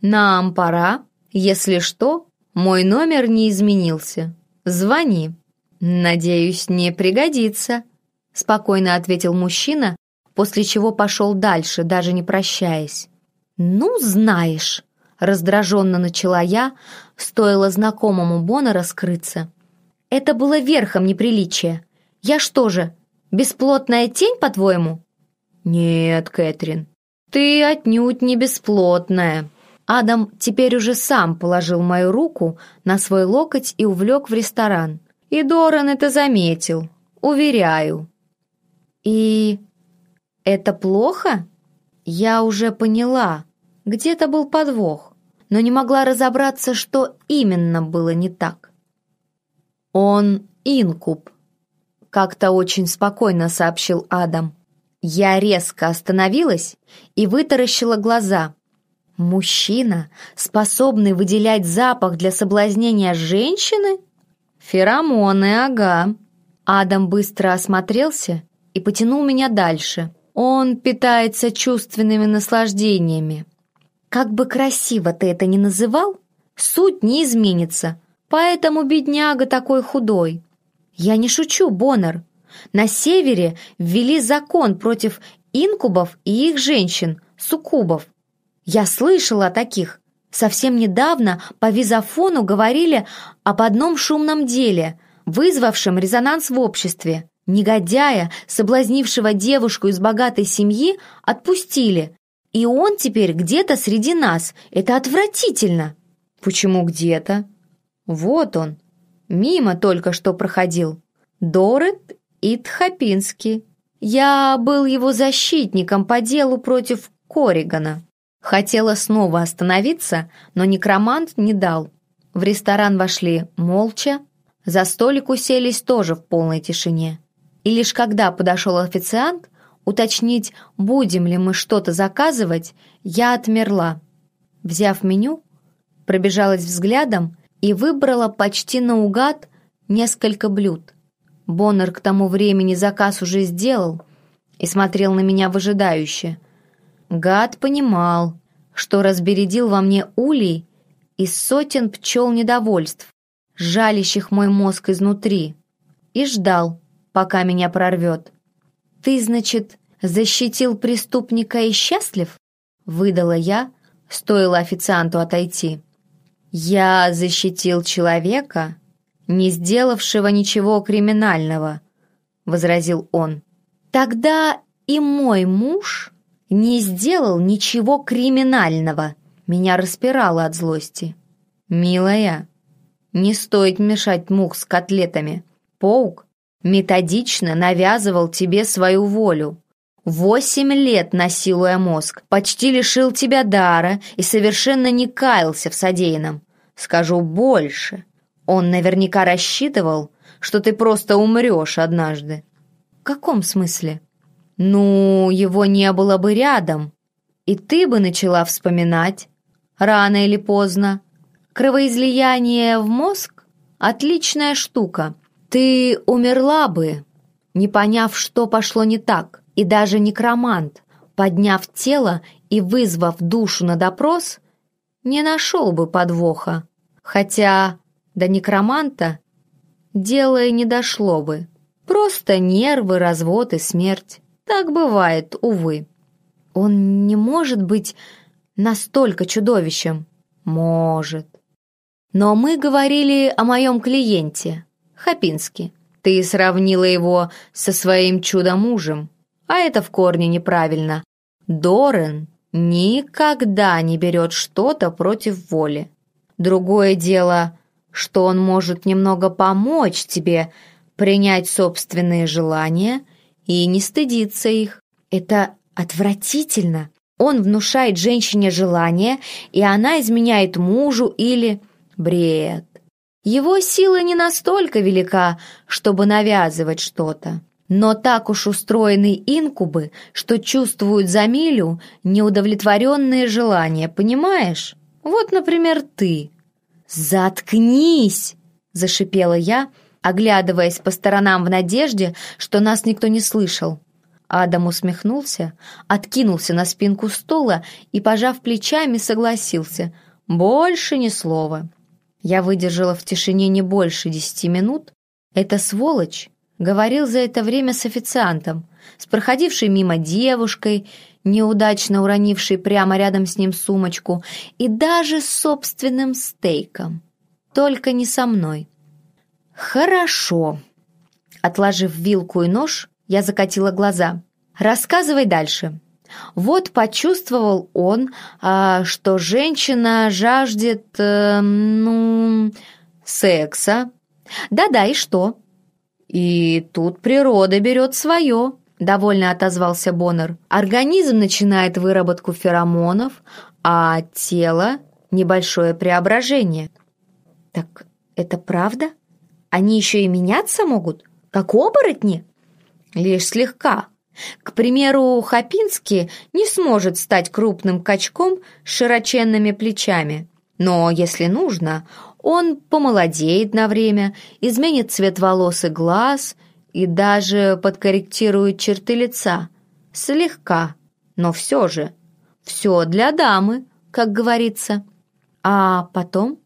[SPEAKER 1] «Нам пора, если что, мой номер не изменился. Звони. Надеюсь, не пригодится». — спокойно ответил мужчина, после чего пошел дальше, даже не прощаясь. «Ну, знаешь», — раздраженно начала я, стоило знакомому Бона раскрыться. «Это было верхом неприличия. Я что же, бесплотная тень, по-твоему?» «Нет, Кэтрин, ты отнюдь не бесплотная». Адам теперь уже сам положил мою руку на свой локоть и увлек в ресторан. И Доран это заметил, уверяю. И это плохо? Я уже поняла, где-то был подвох, но не могла разобраться, что именно было не так. Он инкуб, как-то очень спокойно сообщил Адам. Я резко остановилась и вытаращила глаза. Мужчина, способный выделять запах для соблазнения женщины? Феромоны, ага. Адам быстро осмотрелся и потянул меня дальше. Он питается чувственными наслаждениями. Как бы красиво ты это ни называл, суть не изменится, поэтому бедняга такой худой. Я не шучу, Боннер. На севере ввели закон против инкубов и их женщин, суккубов. Я слышала о таких. Совсем недавно по визофону говорили об одном шумном деле, вызвавшем резонанс в обществе. Негодяя, соблазнившего девушку из богатой семьи, отпустили. И он теперь где-то среди нас. Это отвратительно. Почему где-то? Вот он. Мимо только что проходил. Дорет Итхапинский. Я был его защитником по делу против Коригана. Хотела снова остановиться, но некромант не дал. В ресторан вошли молча, за столик уселись тоже в полной тишине. И лишь когда подошел официант, уточнить, будем ли мы что-то заказывать, я отмерла. Взяв меню, пробежалась взглядом и выбрала почти наугад несколько блюд. Боннер к тому времени заказ уже сделал и смотрел на меня выжидающе. Гад понимал, что разбередил во мне улей из сотен пчел недовольств, жалящих мой мозг изнутри, и ждал, пока меня прорвет. «Ты, значит, защитил преступника и счастлив?» — выдала я, стоило официанту отойти. «Я защитил человека, не сделавшего ничего криминального», — возразил он. «Тогда и мой муж не сделал ничего криминального», — меня распирало от злости. «Милая, не стоит мешать мух с котлетами. Паук методично навязывал тебе свою волю.
[SPEAKER 2] Восемь лет насилуя мозг, почти лишил тебя дара и совершенно не каялся в содеянном. Скажу больше. Он наверняка рассчитывал, что ты просто умрешь однажды. В каком смысле? Ну, его не было бы рядом, и ты бы начала вспоминать, рано или поздно. Кровоизлияние в мозг — отличная штука. Ты умерла бы, не поняв, что пошло не так, и даже некромант, подняв тело и вызвав душу на допрос, не нашел бы подвоха. Хотя до некроманта дело и не дошло бы. Просто нервы, развод и смерть. Так бывает, увы. Он не может быть настолько чудовищем. Может. Но мы говорили о моем клиенте, Хапинске. Ты сравнила его со своим чудо-мужем, а это в корне неправильно. Дорен никогда не берет что-то против воли. Другое дело, что он может немного помочь тебе принять собственные желания и не стыдиться их. Это отвратительно. Он внушает женщине желание, и она изменяет мужу или... Бред. Его сила не настолько велика, чтобы навязывать что-то. Но так уж устроены инкубы, что чувствуют за милю неудовлетворенные желания, понимаешь? Вот, например, ты. «Заткнись!» — зашипела я, оглядываясь по сторонам в надежде, что нас никто не слышал. Адам усмехнулся, откинулся на спинку стула и, пожав плечами, согласился. «Больше ни слова». Я выдержала в тишине не больше десяти минут. Эта сволочь говорил за это время с официантом, с проходившей мимо девушкой, неудачно уронившей прямо рядом с ним сумочку, и даже с собственным стейком. Только не со мной. «Хорошо». Отложив вилку и нож, я закатила глаза. «Рассказывай дальше». Вот почувствовал он, а, что женщина жаждет, э, ну, секса. Да-да, и что? И тут природа берет свое, довольно отозвался Боннер. Организм начинает выработку феромонов, а тело — небольшое преображение. Так это правда? Они еще и меняться могут, как оборотни? Лишь слегка, к примеру, Хапинский не сможет стать крупным качком с широченными плечами. Но, если нужно, он помолодеет на время, изменит цвет волос и глаз и даже подкорректирует черты лица. Слегка, но все же. Все для дамы, как говорится. А потом?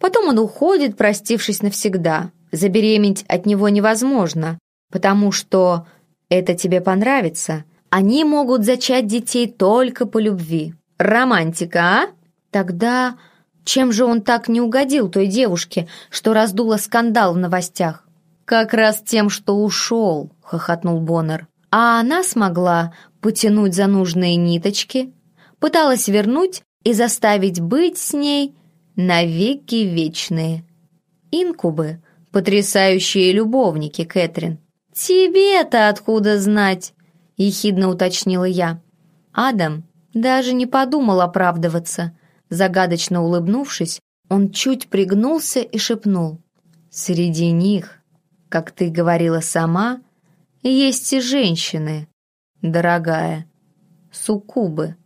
[SPEAKER 2] Потом он уходит, простившись навсегда. Забеременеть от него невозможно, потому что это тебе понравится. Они могут зачать детей только по любви. Романтика, а? Тогда чем же он так не угодил той девушке, что раздула скандал в новостях? Как раз тем, что ушел, хохотнул Боннер. А она смогла потянуть за нужные ниточки, пыталась вернуть и заставить быть с ней навеки вечные. Инкубы, потрясающие любовники, Кэтрин. «Тебе-то откуда знать?» — ехидно уточнила я. Адам даже не подумал оправдываться. Загадочно улыбнувшись, он чуть пригнулся и шепнул. «Среди них, как ты говорила сама, есть и женщины, дорогая, суккубы».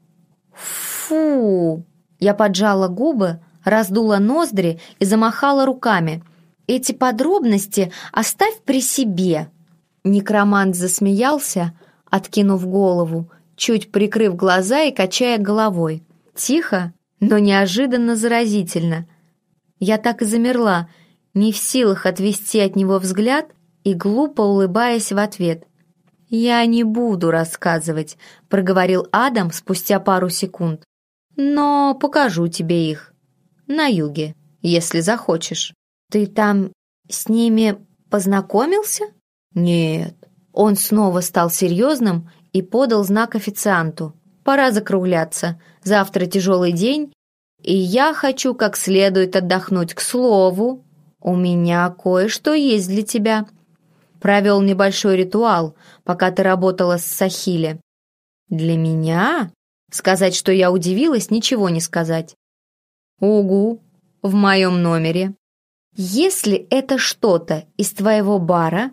[SPEAKER 2] «Фу!» Я поджала губы, раздула ноздри и замахала руками. «Эти подробности оставь при себе!» Некромант засмеялся, откинув голову, чуть прикрыв глаза и качая головой. Тихо, но неожиданно заразительно. Я так и замерла, не в силах отвести от него взгляд и глупо улыбаясь в ответ. «Я не буду рассказывать», — проговорил Адам спустя пару секунд. «Но покажу тебе их. На юге, если захочешь». «Ты там с ними познакомился?» «Нет». Он снова стал серьезным и подал знак официанту. «Пора закругляться. Завтра тяжелый день, и я хочу как следует отдохнуть. К слову, у меня кое-что есть для тебя». Провел небольшой ритуал, пока ты работала с Сахиле. «Для меня?» Сказать, что я удивилась, ничего не сказать. «Угу, в моем номере». «Если это что-то из твоего бара,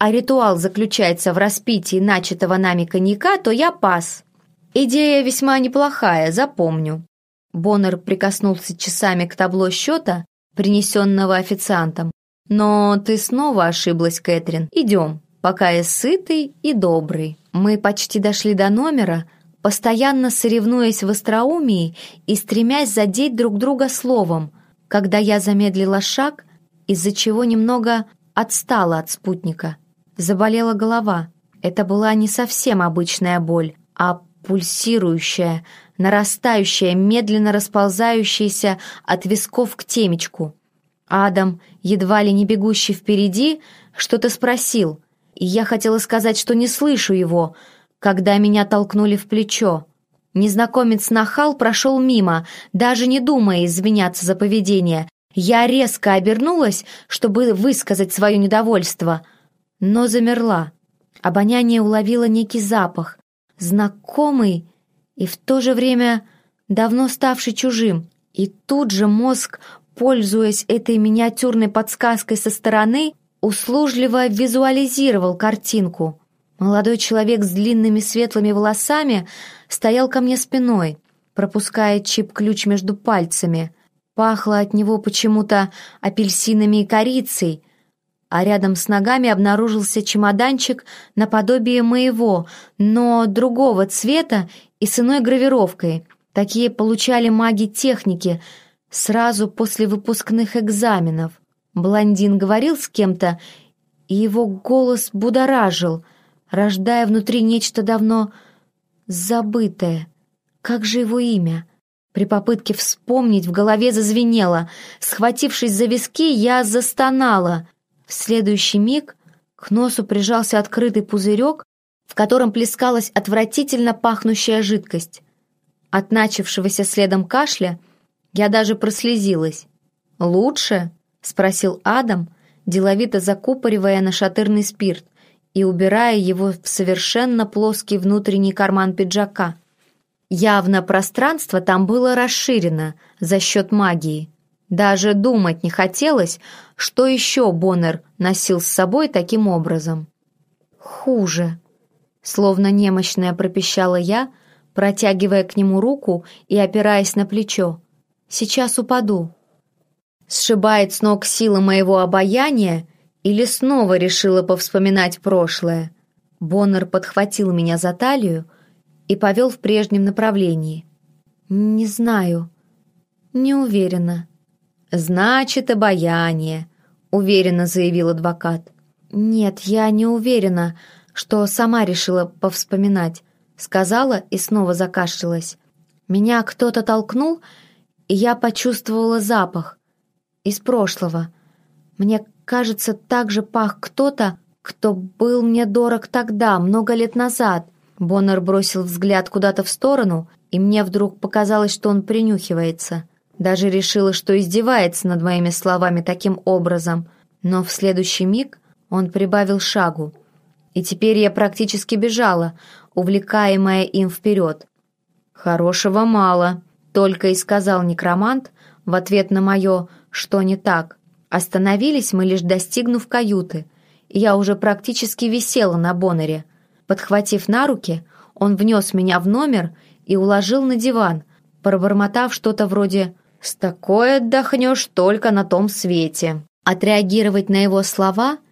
[SPEAKER 2] а ритуал заключается в распитии начатого нами коньяка, то я пас. Идея весьма неплохая, запомню». Боннер прикоснулся часами к табло счета, принесенного официантом. «Но ты снова ошиблась, Кэтрин. Идем, пока я сытый и добрый». Мы почти дошли до номера, постоянно соревнуясь в остроумии и стремясь задеть друг друга словом, когда я замедлила шаг, из-за чего немного отстала от спутника. Заболела голова. Это была не совсем обычная боль, а пульсирующая, нарастающая, медленно расползающаяся от висков к темечку. Адам, едва ли не бегущий впереди, что-то спросил, и я хотела сказать, что не слышу его, когда меня толкнули в плечо. Незнакомец нахал прошел мимо, даже не думая извиняться за поведение. Я резко обернулась, чтобы высказать свое недовольство, но замерла. Обоняние уловило некий запах, знакомый и в то же время давно ставший чужим. И тут же мозг, пользуясь этой миниатюрной подсказкой со стороны, услужливо визуализировал картинку. Молодой человек с длинными светлыми волосами стоял ко мне спиной, пропуская чип-ключ между пальцами. Пахло от него почему-то апельсинами и корицей, а рядом с ногами обнаружился чемоданчик наподобие моего, но другого цвета и с иной гравировкой. Такие получали маги техники сразу после выпускных экзаменов. Блондин говорил с кем-то, и его голос будоражил, рождая внутри нечто давно забытое. Как же его имя? При попытке вспомнить в голове зазвенело. Схватившись за виски, я застонала. В следующий миг к носу прижался открытый пузырек, в котором плескалась отвратительно пахнущая жидкость. От начавшегося следом кашля я даже прослезилась. «Лучше?» — спросил Адам, деловито закупоривая нашатырный спирт и убирая его в совершенно плоский внутренний карман пиджака. Явно пространство там было расширено за счет магии. Даже думать не хотелось, что еще Боннер носил с собой таким образом. «Хуже», Словно немощная пропищала я, протягивая к нему руку и опираясь на плечо. «Сейчас упаду». Сшибает с ног сила моего обаяния или снова решила повспоминать прошлое? Боннер подхватил меня за талию и повел в прежнем направлении. «Не знаю. Не уверена». «Значит, обаяние», — уверенно заявил адвокат. «Нет, я не уверена что сама решила повспоминать. Сказала и снова закашлялась. Меня кто-то толкнул, и я почувствовала запах. Из прошлого. Мне кажется, так же пах кто-то, кто был мне дорог тогда, много лет назад. Боннер бросил взгляд куда-то в сторону, и мне вдруг показалось, что он принюхивается. Даже решила, что издевается над моими словами таким образом. Но в следующий миг он прибавил шагу и теперь я практически бежала, увлекаемая им вперед. «Хорошего мало», — только и сказал некромант в ответ на мое «что не так». Остановились мы, лишь достигнув каюты, я уже практически висела на Боннере. Подхватив на руки, он внес меня в номер и уложил на диван, пробормотав что-то вроде «С такой отдохнешь только на том свете». Отреагировать на его слова —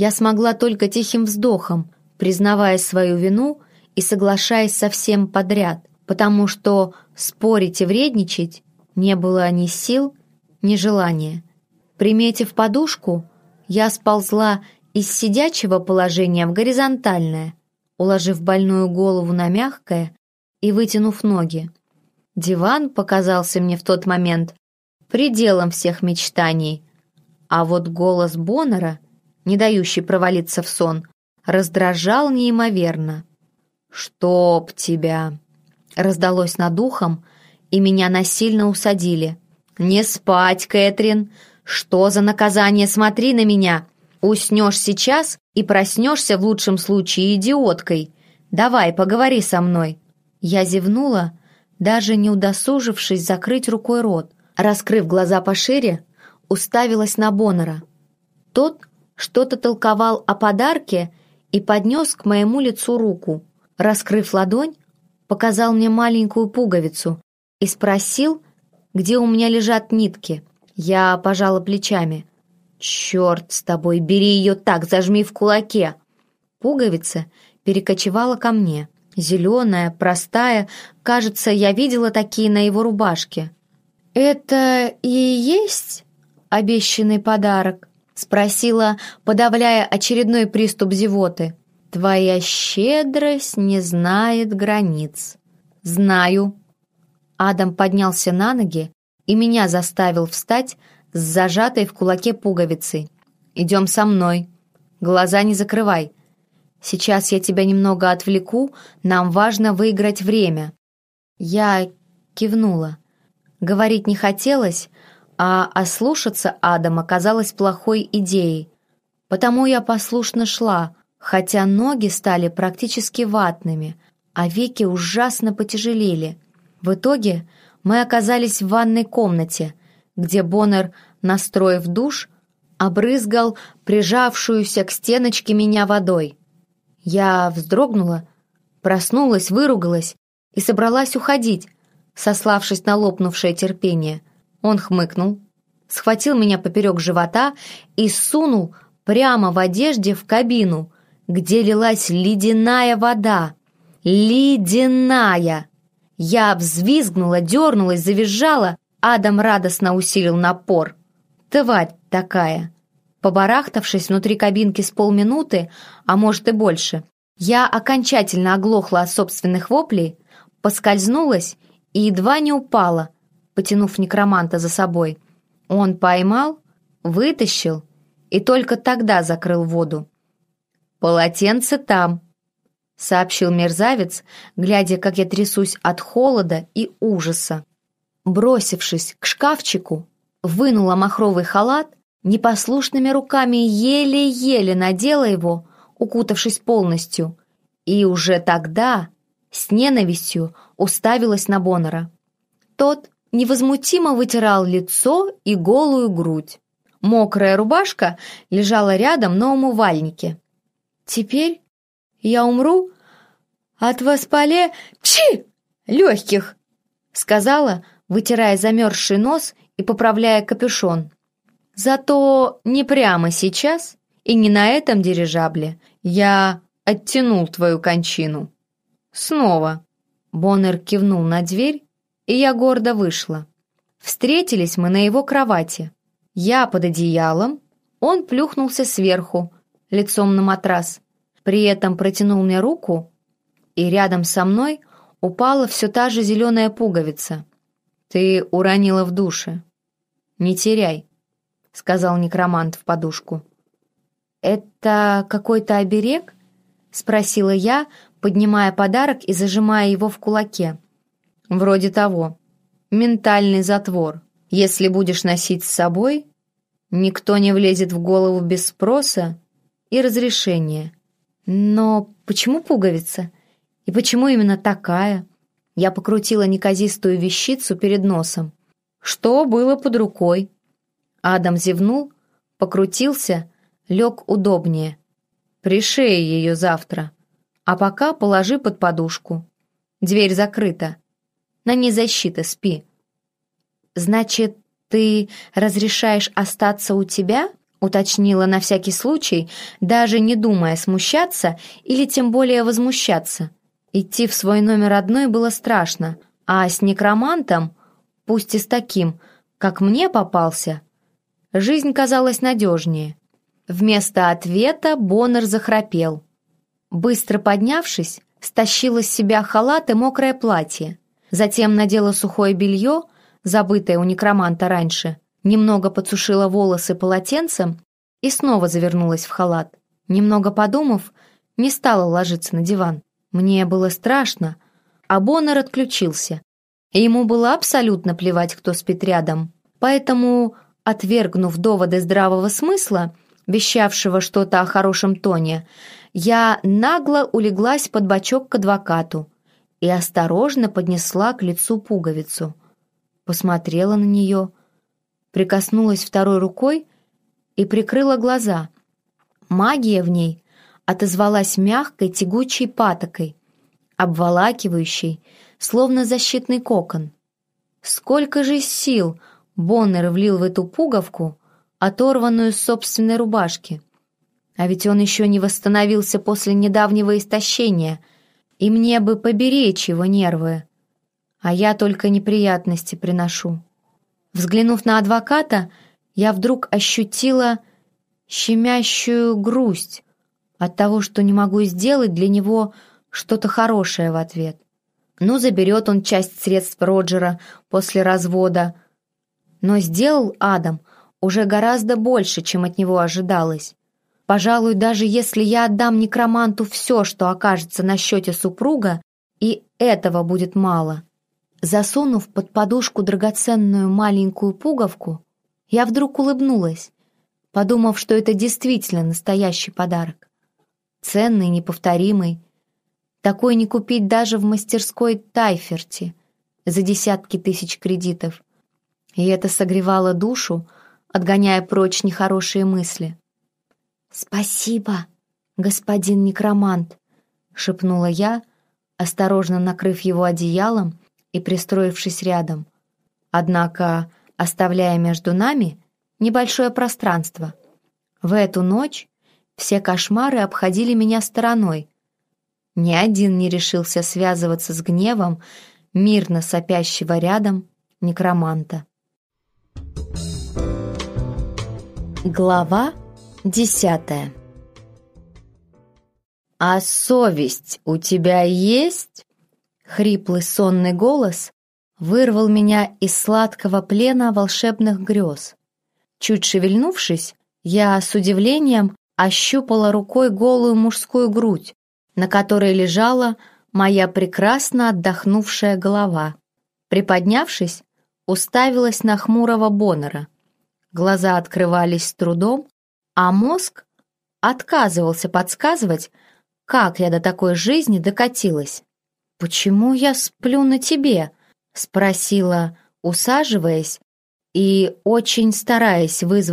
[SPEAKER 2] я смогла только тихим вздохом, признавая свою вину и соглашаясь со всем подряд, потому что спорить и вредничать не было ни сил, ни желания. Приметив подушку, я сползла из сидячего положения в горизонтальное, уложив больную голову на мягкое и вытянув ноги. Диван показался мне в тот момент пределом всех мечтаний, а вот голос Боннера — не дающий провалиться в сон, раздражал неимоверно. «Чтоб тебя!» раздалось над ухом, и меня насильно усадили. «Не спать, Кэтрин! Что за наказание? Смотри на меня! Уснешь сейчас и проснешься в лучшем случае идиоткой. Давай, поговори со мной». Я зевнула, даже не удосужившись закрыть рукой рот. Раскрыв глаза пошире, уставилась на Боннера. Тот что-то толковал о подарке и поднес к моему лицу руку. Раскрыв ладонь, показал мне маленькую пуговицу и спросил, где у меня лежат нитки. Я пожала плечами. «Черт с тобой, бери ее так, зажми в кулаке!» Пуговица перекочевала ко мне. Зеленая, простая, кажется, я видела такие на его рубашке. «Это и есть обещанный подарок?» — спросила, подавляя очередной приступ зевоты. «Твоя щедрость не знает границ». «Знаю». Адам поднялся на ноги и меня заставил встать с зажатой в кулаке пуговицей. «Идем со мной. Глаза не закрывай. Сейчас я тебя немного отвлеку, нам важно выиграть время». Я кивнула. Говорить не хотелось, а ослушаться Адам оказалось плохой идеей. Потому я послушно шла, хотя ноги стали практически ватными, а веки ужасно потяжелели. В итоге мы оказались в ванной комнате, где Боннер, настроив душ, обрызгал прижавшуюся к стеночке меня водой. Я вздрогнула, проснулась, выругалась и собралась уходить, сославшись на лопнувшее терпение. Он хмыкнул, схватил меня поперек живота и сунул прямо в одежде в кабину, где лилась ледяная вода. Ледяная! Я взвизгнула, дернулась, завизжала. Адам радостно усилил напор. Тварь такая! Побарахтавшись внутри кабинки с полминуты, а может и больше, я окончательно оглохла от собственных воплей, поскользнулась и едва не упала, потянув некроманта за собой. Он поймал, вытащил и только тогда закрыл воду. «Полотенце там», — сообщил мерзавец, глядя, как я трясусь от холода и ужаса. Бросившись к шкафчику, вынула махровый халат непослушными руками еле-еле надела его, укутавшись полностью, и уже тогда с ненавистью уставилась на Боннера. Тот невозмутимо вытирал лицо и голую грудь. Мокрая рубашка лежала рядом на умывальнике. «Теперь я умру от воспале... Чи! Легких!» сказала, вытирая замерзший нос и поправляя капюшон. Зато не прямо сейчас и не на этом дирижабле я оттянул твою кончину. Снова. Боннер кивнул на дверь, и я гордо вышла. Встретились мы на его кровати. Я под одеялом, он плюхнулся сверху, лицом на матрас. При этом протянул мне руку, и рядом со мной упала все та же зеленая пуговица. Ты уронила в душе. Не теряй сказал некромант в подушку. «Это какой-то оберег?» — спросила я, поднимая подарок и зажимая его в кулаке. «Вроде того. Ментальный затвор. Если будешь носить с собой, никто не влезет в голову без спроса и разрешения. Но почему пуговица? И почему именно такая?» Я покрутила неказистую вещицу перед носом. «Что было под рукой?» Адам зевнул, покрутился, лег удобнее. Пришей ее завтра. А пока положи под подушку. Дверь закрыта. На ней защита, спи. Значит, ты разрешаешь остаться у тебя? Уточнила на всякий случай, даже не думая смущаться или тем более возмущаться. Идти в свой номер одной было страшно, а с некромантом, пусть и с таким, как мне попался, Жизнь казалась надежнее. Вместо ответа Боннер захрапел. Быстро поднявшись, стащила с себя халат и мокрое платье. Затем надела сухое белье, забытое у некроманта раньше, немного подсушила волосы полотенцем и снова завернулась в халат. Немного подумав, не стала ложиться на диван. Мне было страшно, а Боннер отключился. Ему было абсолютно плевать, кто спит рядом. Поэтому Отвергнув доводы здравого смысла, вещавшего что-то о хорошем тоне, я нагло улеглась под бочок к адвокату и осторожно поднесла к лицу пуговицу. Посмотрела на нее, прикоснулась второй рукой и прикрыла глаза. Магия в ней отозвалась мягкой тягучей патокой, обволакивающей, словно защитный кокон. Сколько же сил Боннер влил в эту пуговку, оторванную с собственной рубашки. А ведь он еще не восстановился после недавнего истощения, и мне бы поберечь его нервы. А я только неприятности приношу. Взглянув на адвоката, я вдруг ощутила щемящую грусть от того, что не могу сделать для него что-то хорошее в ответ. Ну, заберет он часть средств Роджера после развода. Но сделал Адам уже гораздо больше, чем от него ожидалось. Пожалуй, даже если я отдам некроманту все, что окажется на счете супруга, и этого будет мало. Засунув под подушку драгоценную маленькую пуговку, я вдруг улыбнулась, подумав, что это действительно настоящий подарок. Ценный, неповторимый. Такой не купить даже в мастерской Тайферти за десятки тысяч кредитов. И это согревало душу, отгоняя прочь нехорошие мысли. «Спасибо, господин некромант», — шепнула я, осторожно накрыв его одеялом и пристроившись рядом, однако оставляя между нами небольшое пространство. В эту ночь все кошмары обходили меня стороной. Ни один не решился связываться с гневом мирно сопящего рядом некроманта. Глава Десятое. «А совесть у тебя есть?» Хриплый сонный голос вырвал меня из сладкого плена волшебных грез. Чуть шевельнувшись, я с удивлением ощупала рукой голую мужскую грудь, на которой лежала моя прекрасно отдохнувшая голова. Приподнявшись, уставилась на хмурого Боннера. Глаза открывались с трудом, а мозг отказывался подсказывать, как я до такой жизни докатилась. «Почему я сплю на тебе?» — спросила, усаживаясь и очень стараясь вызвать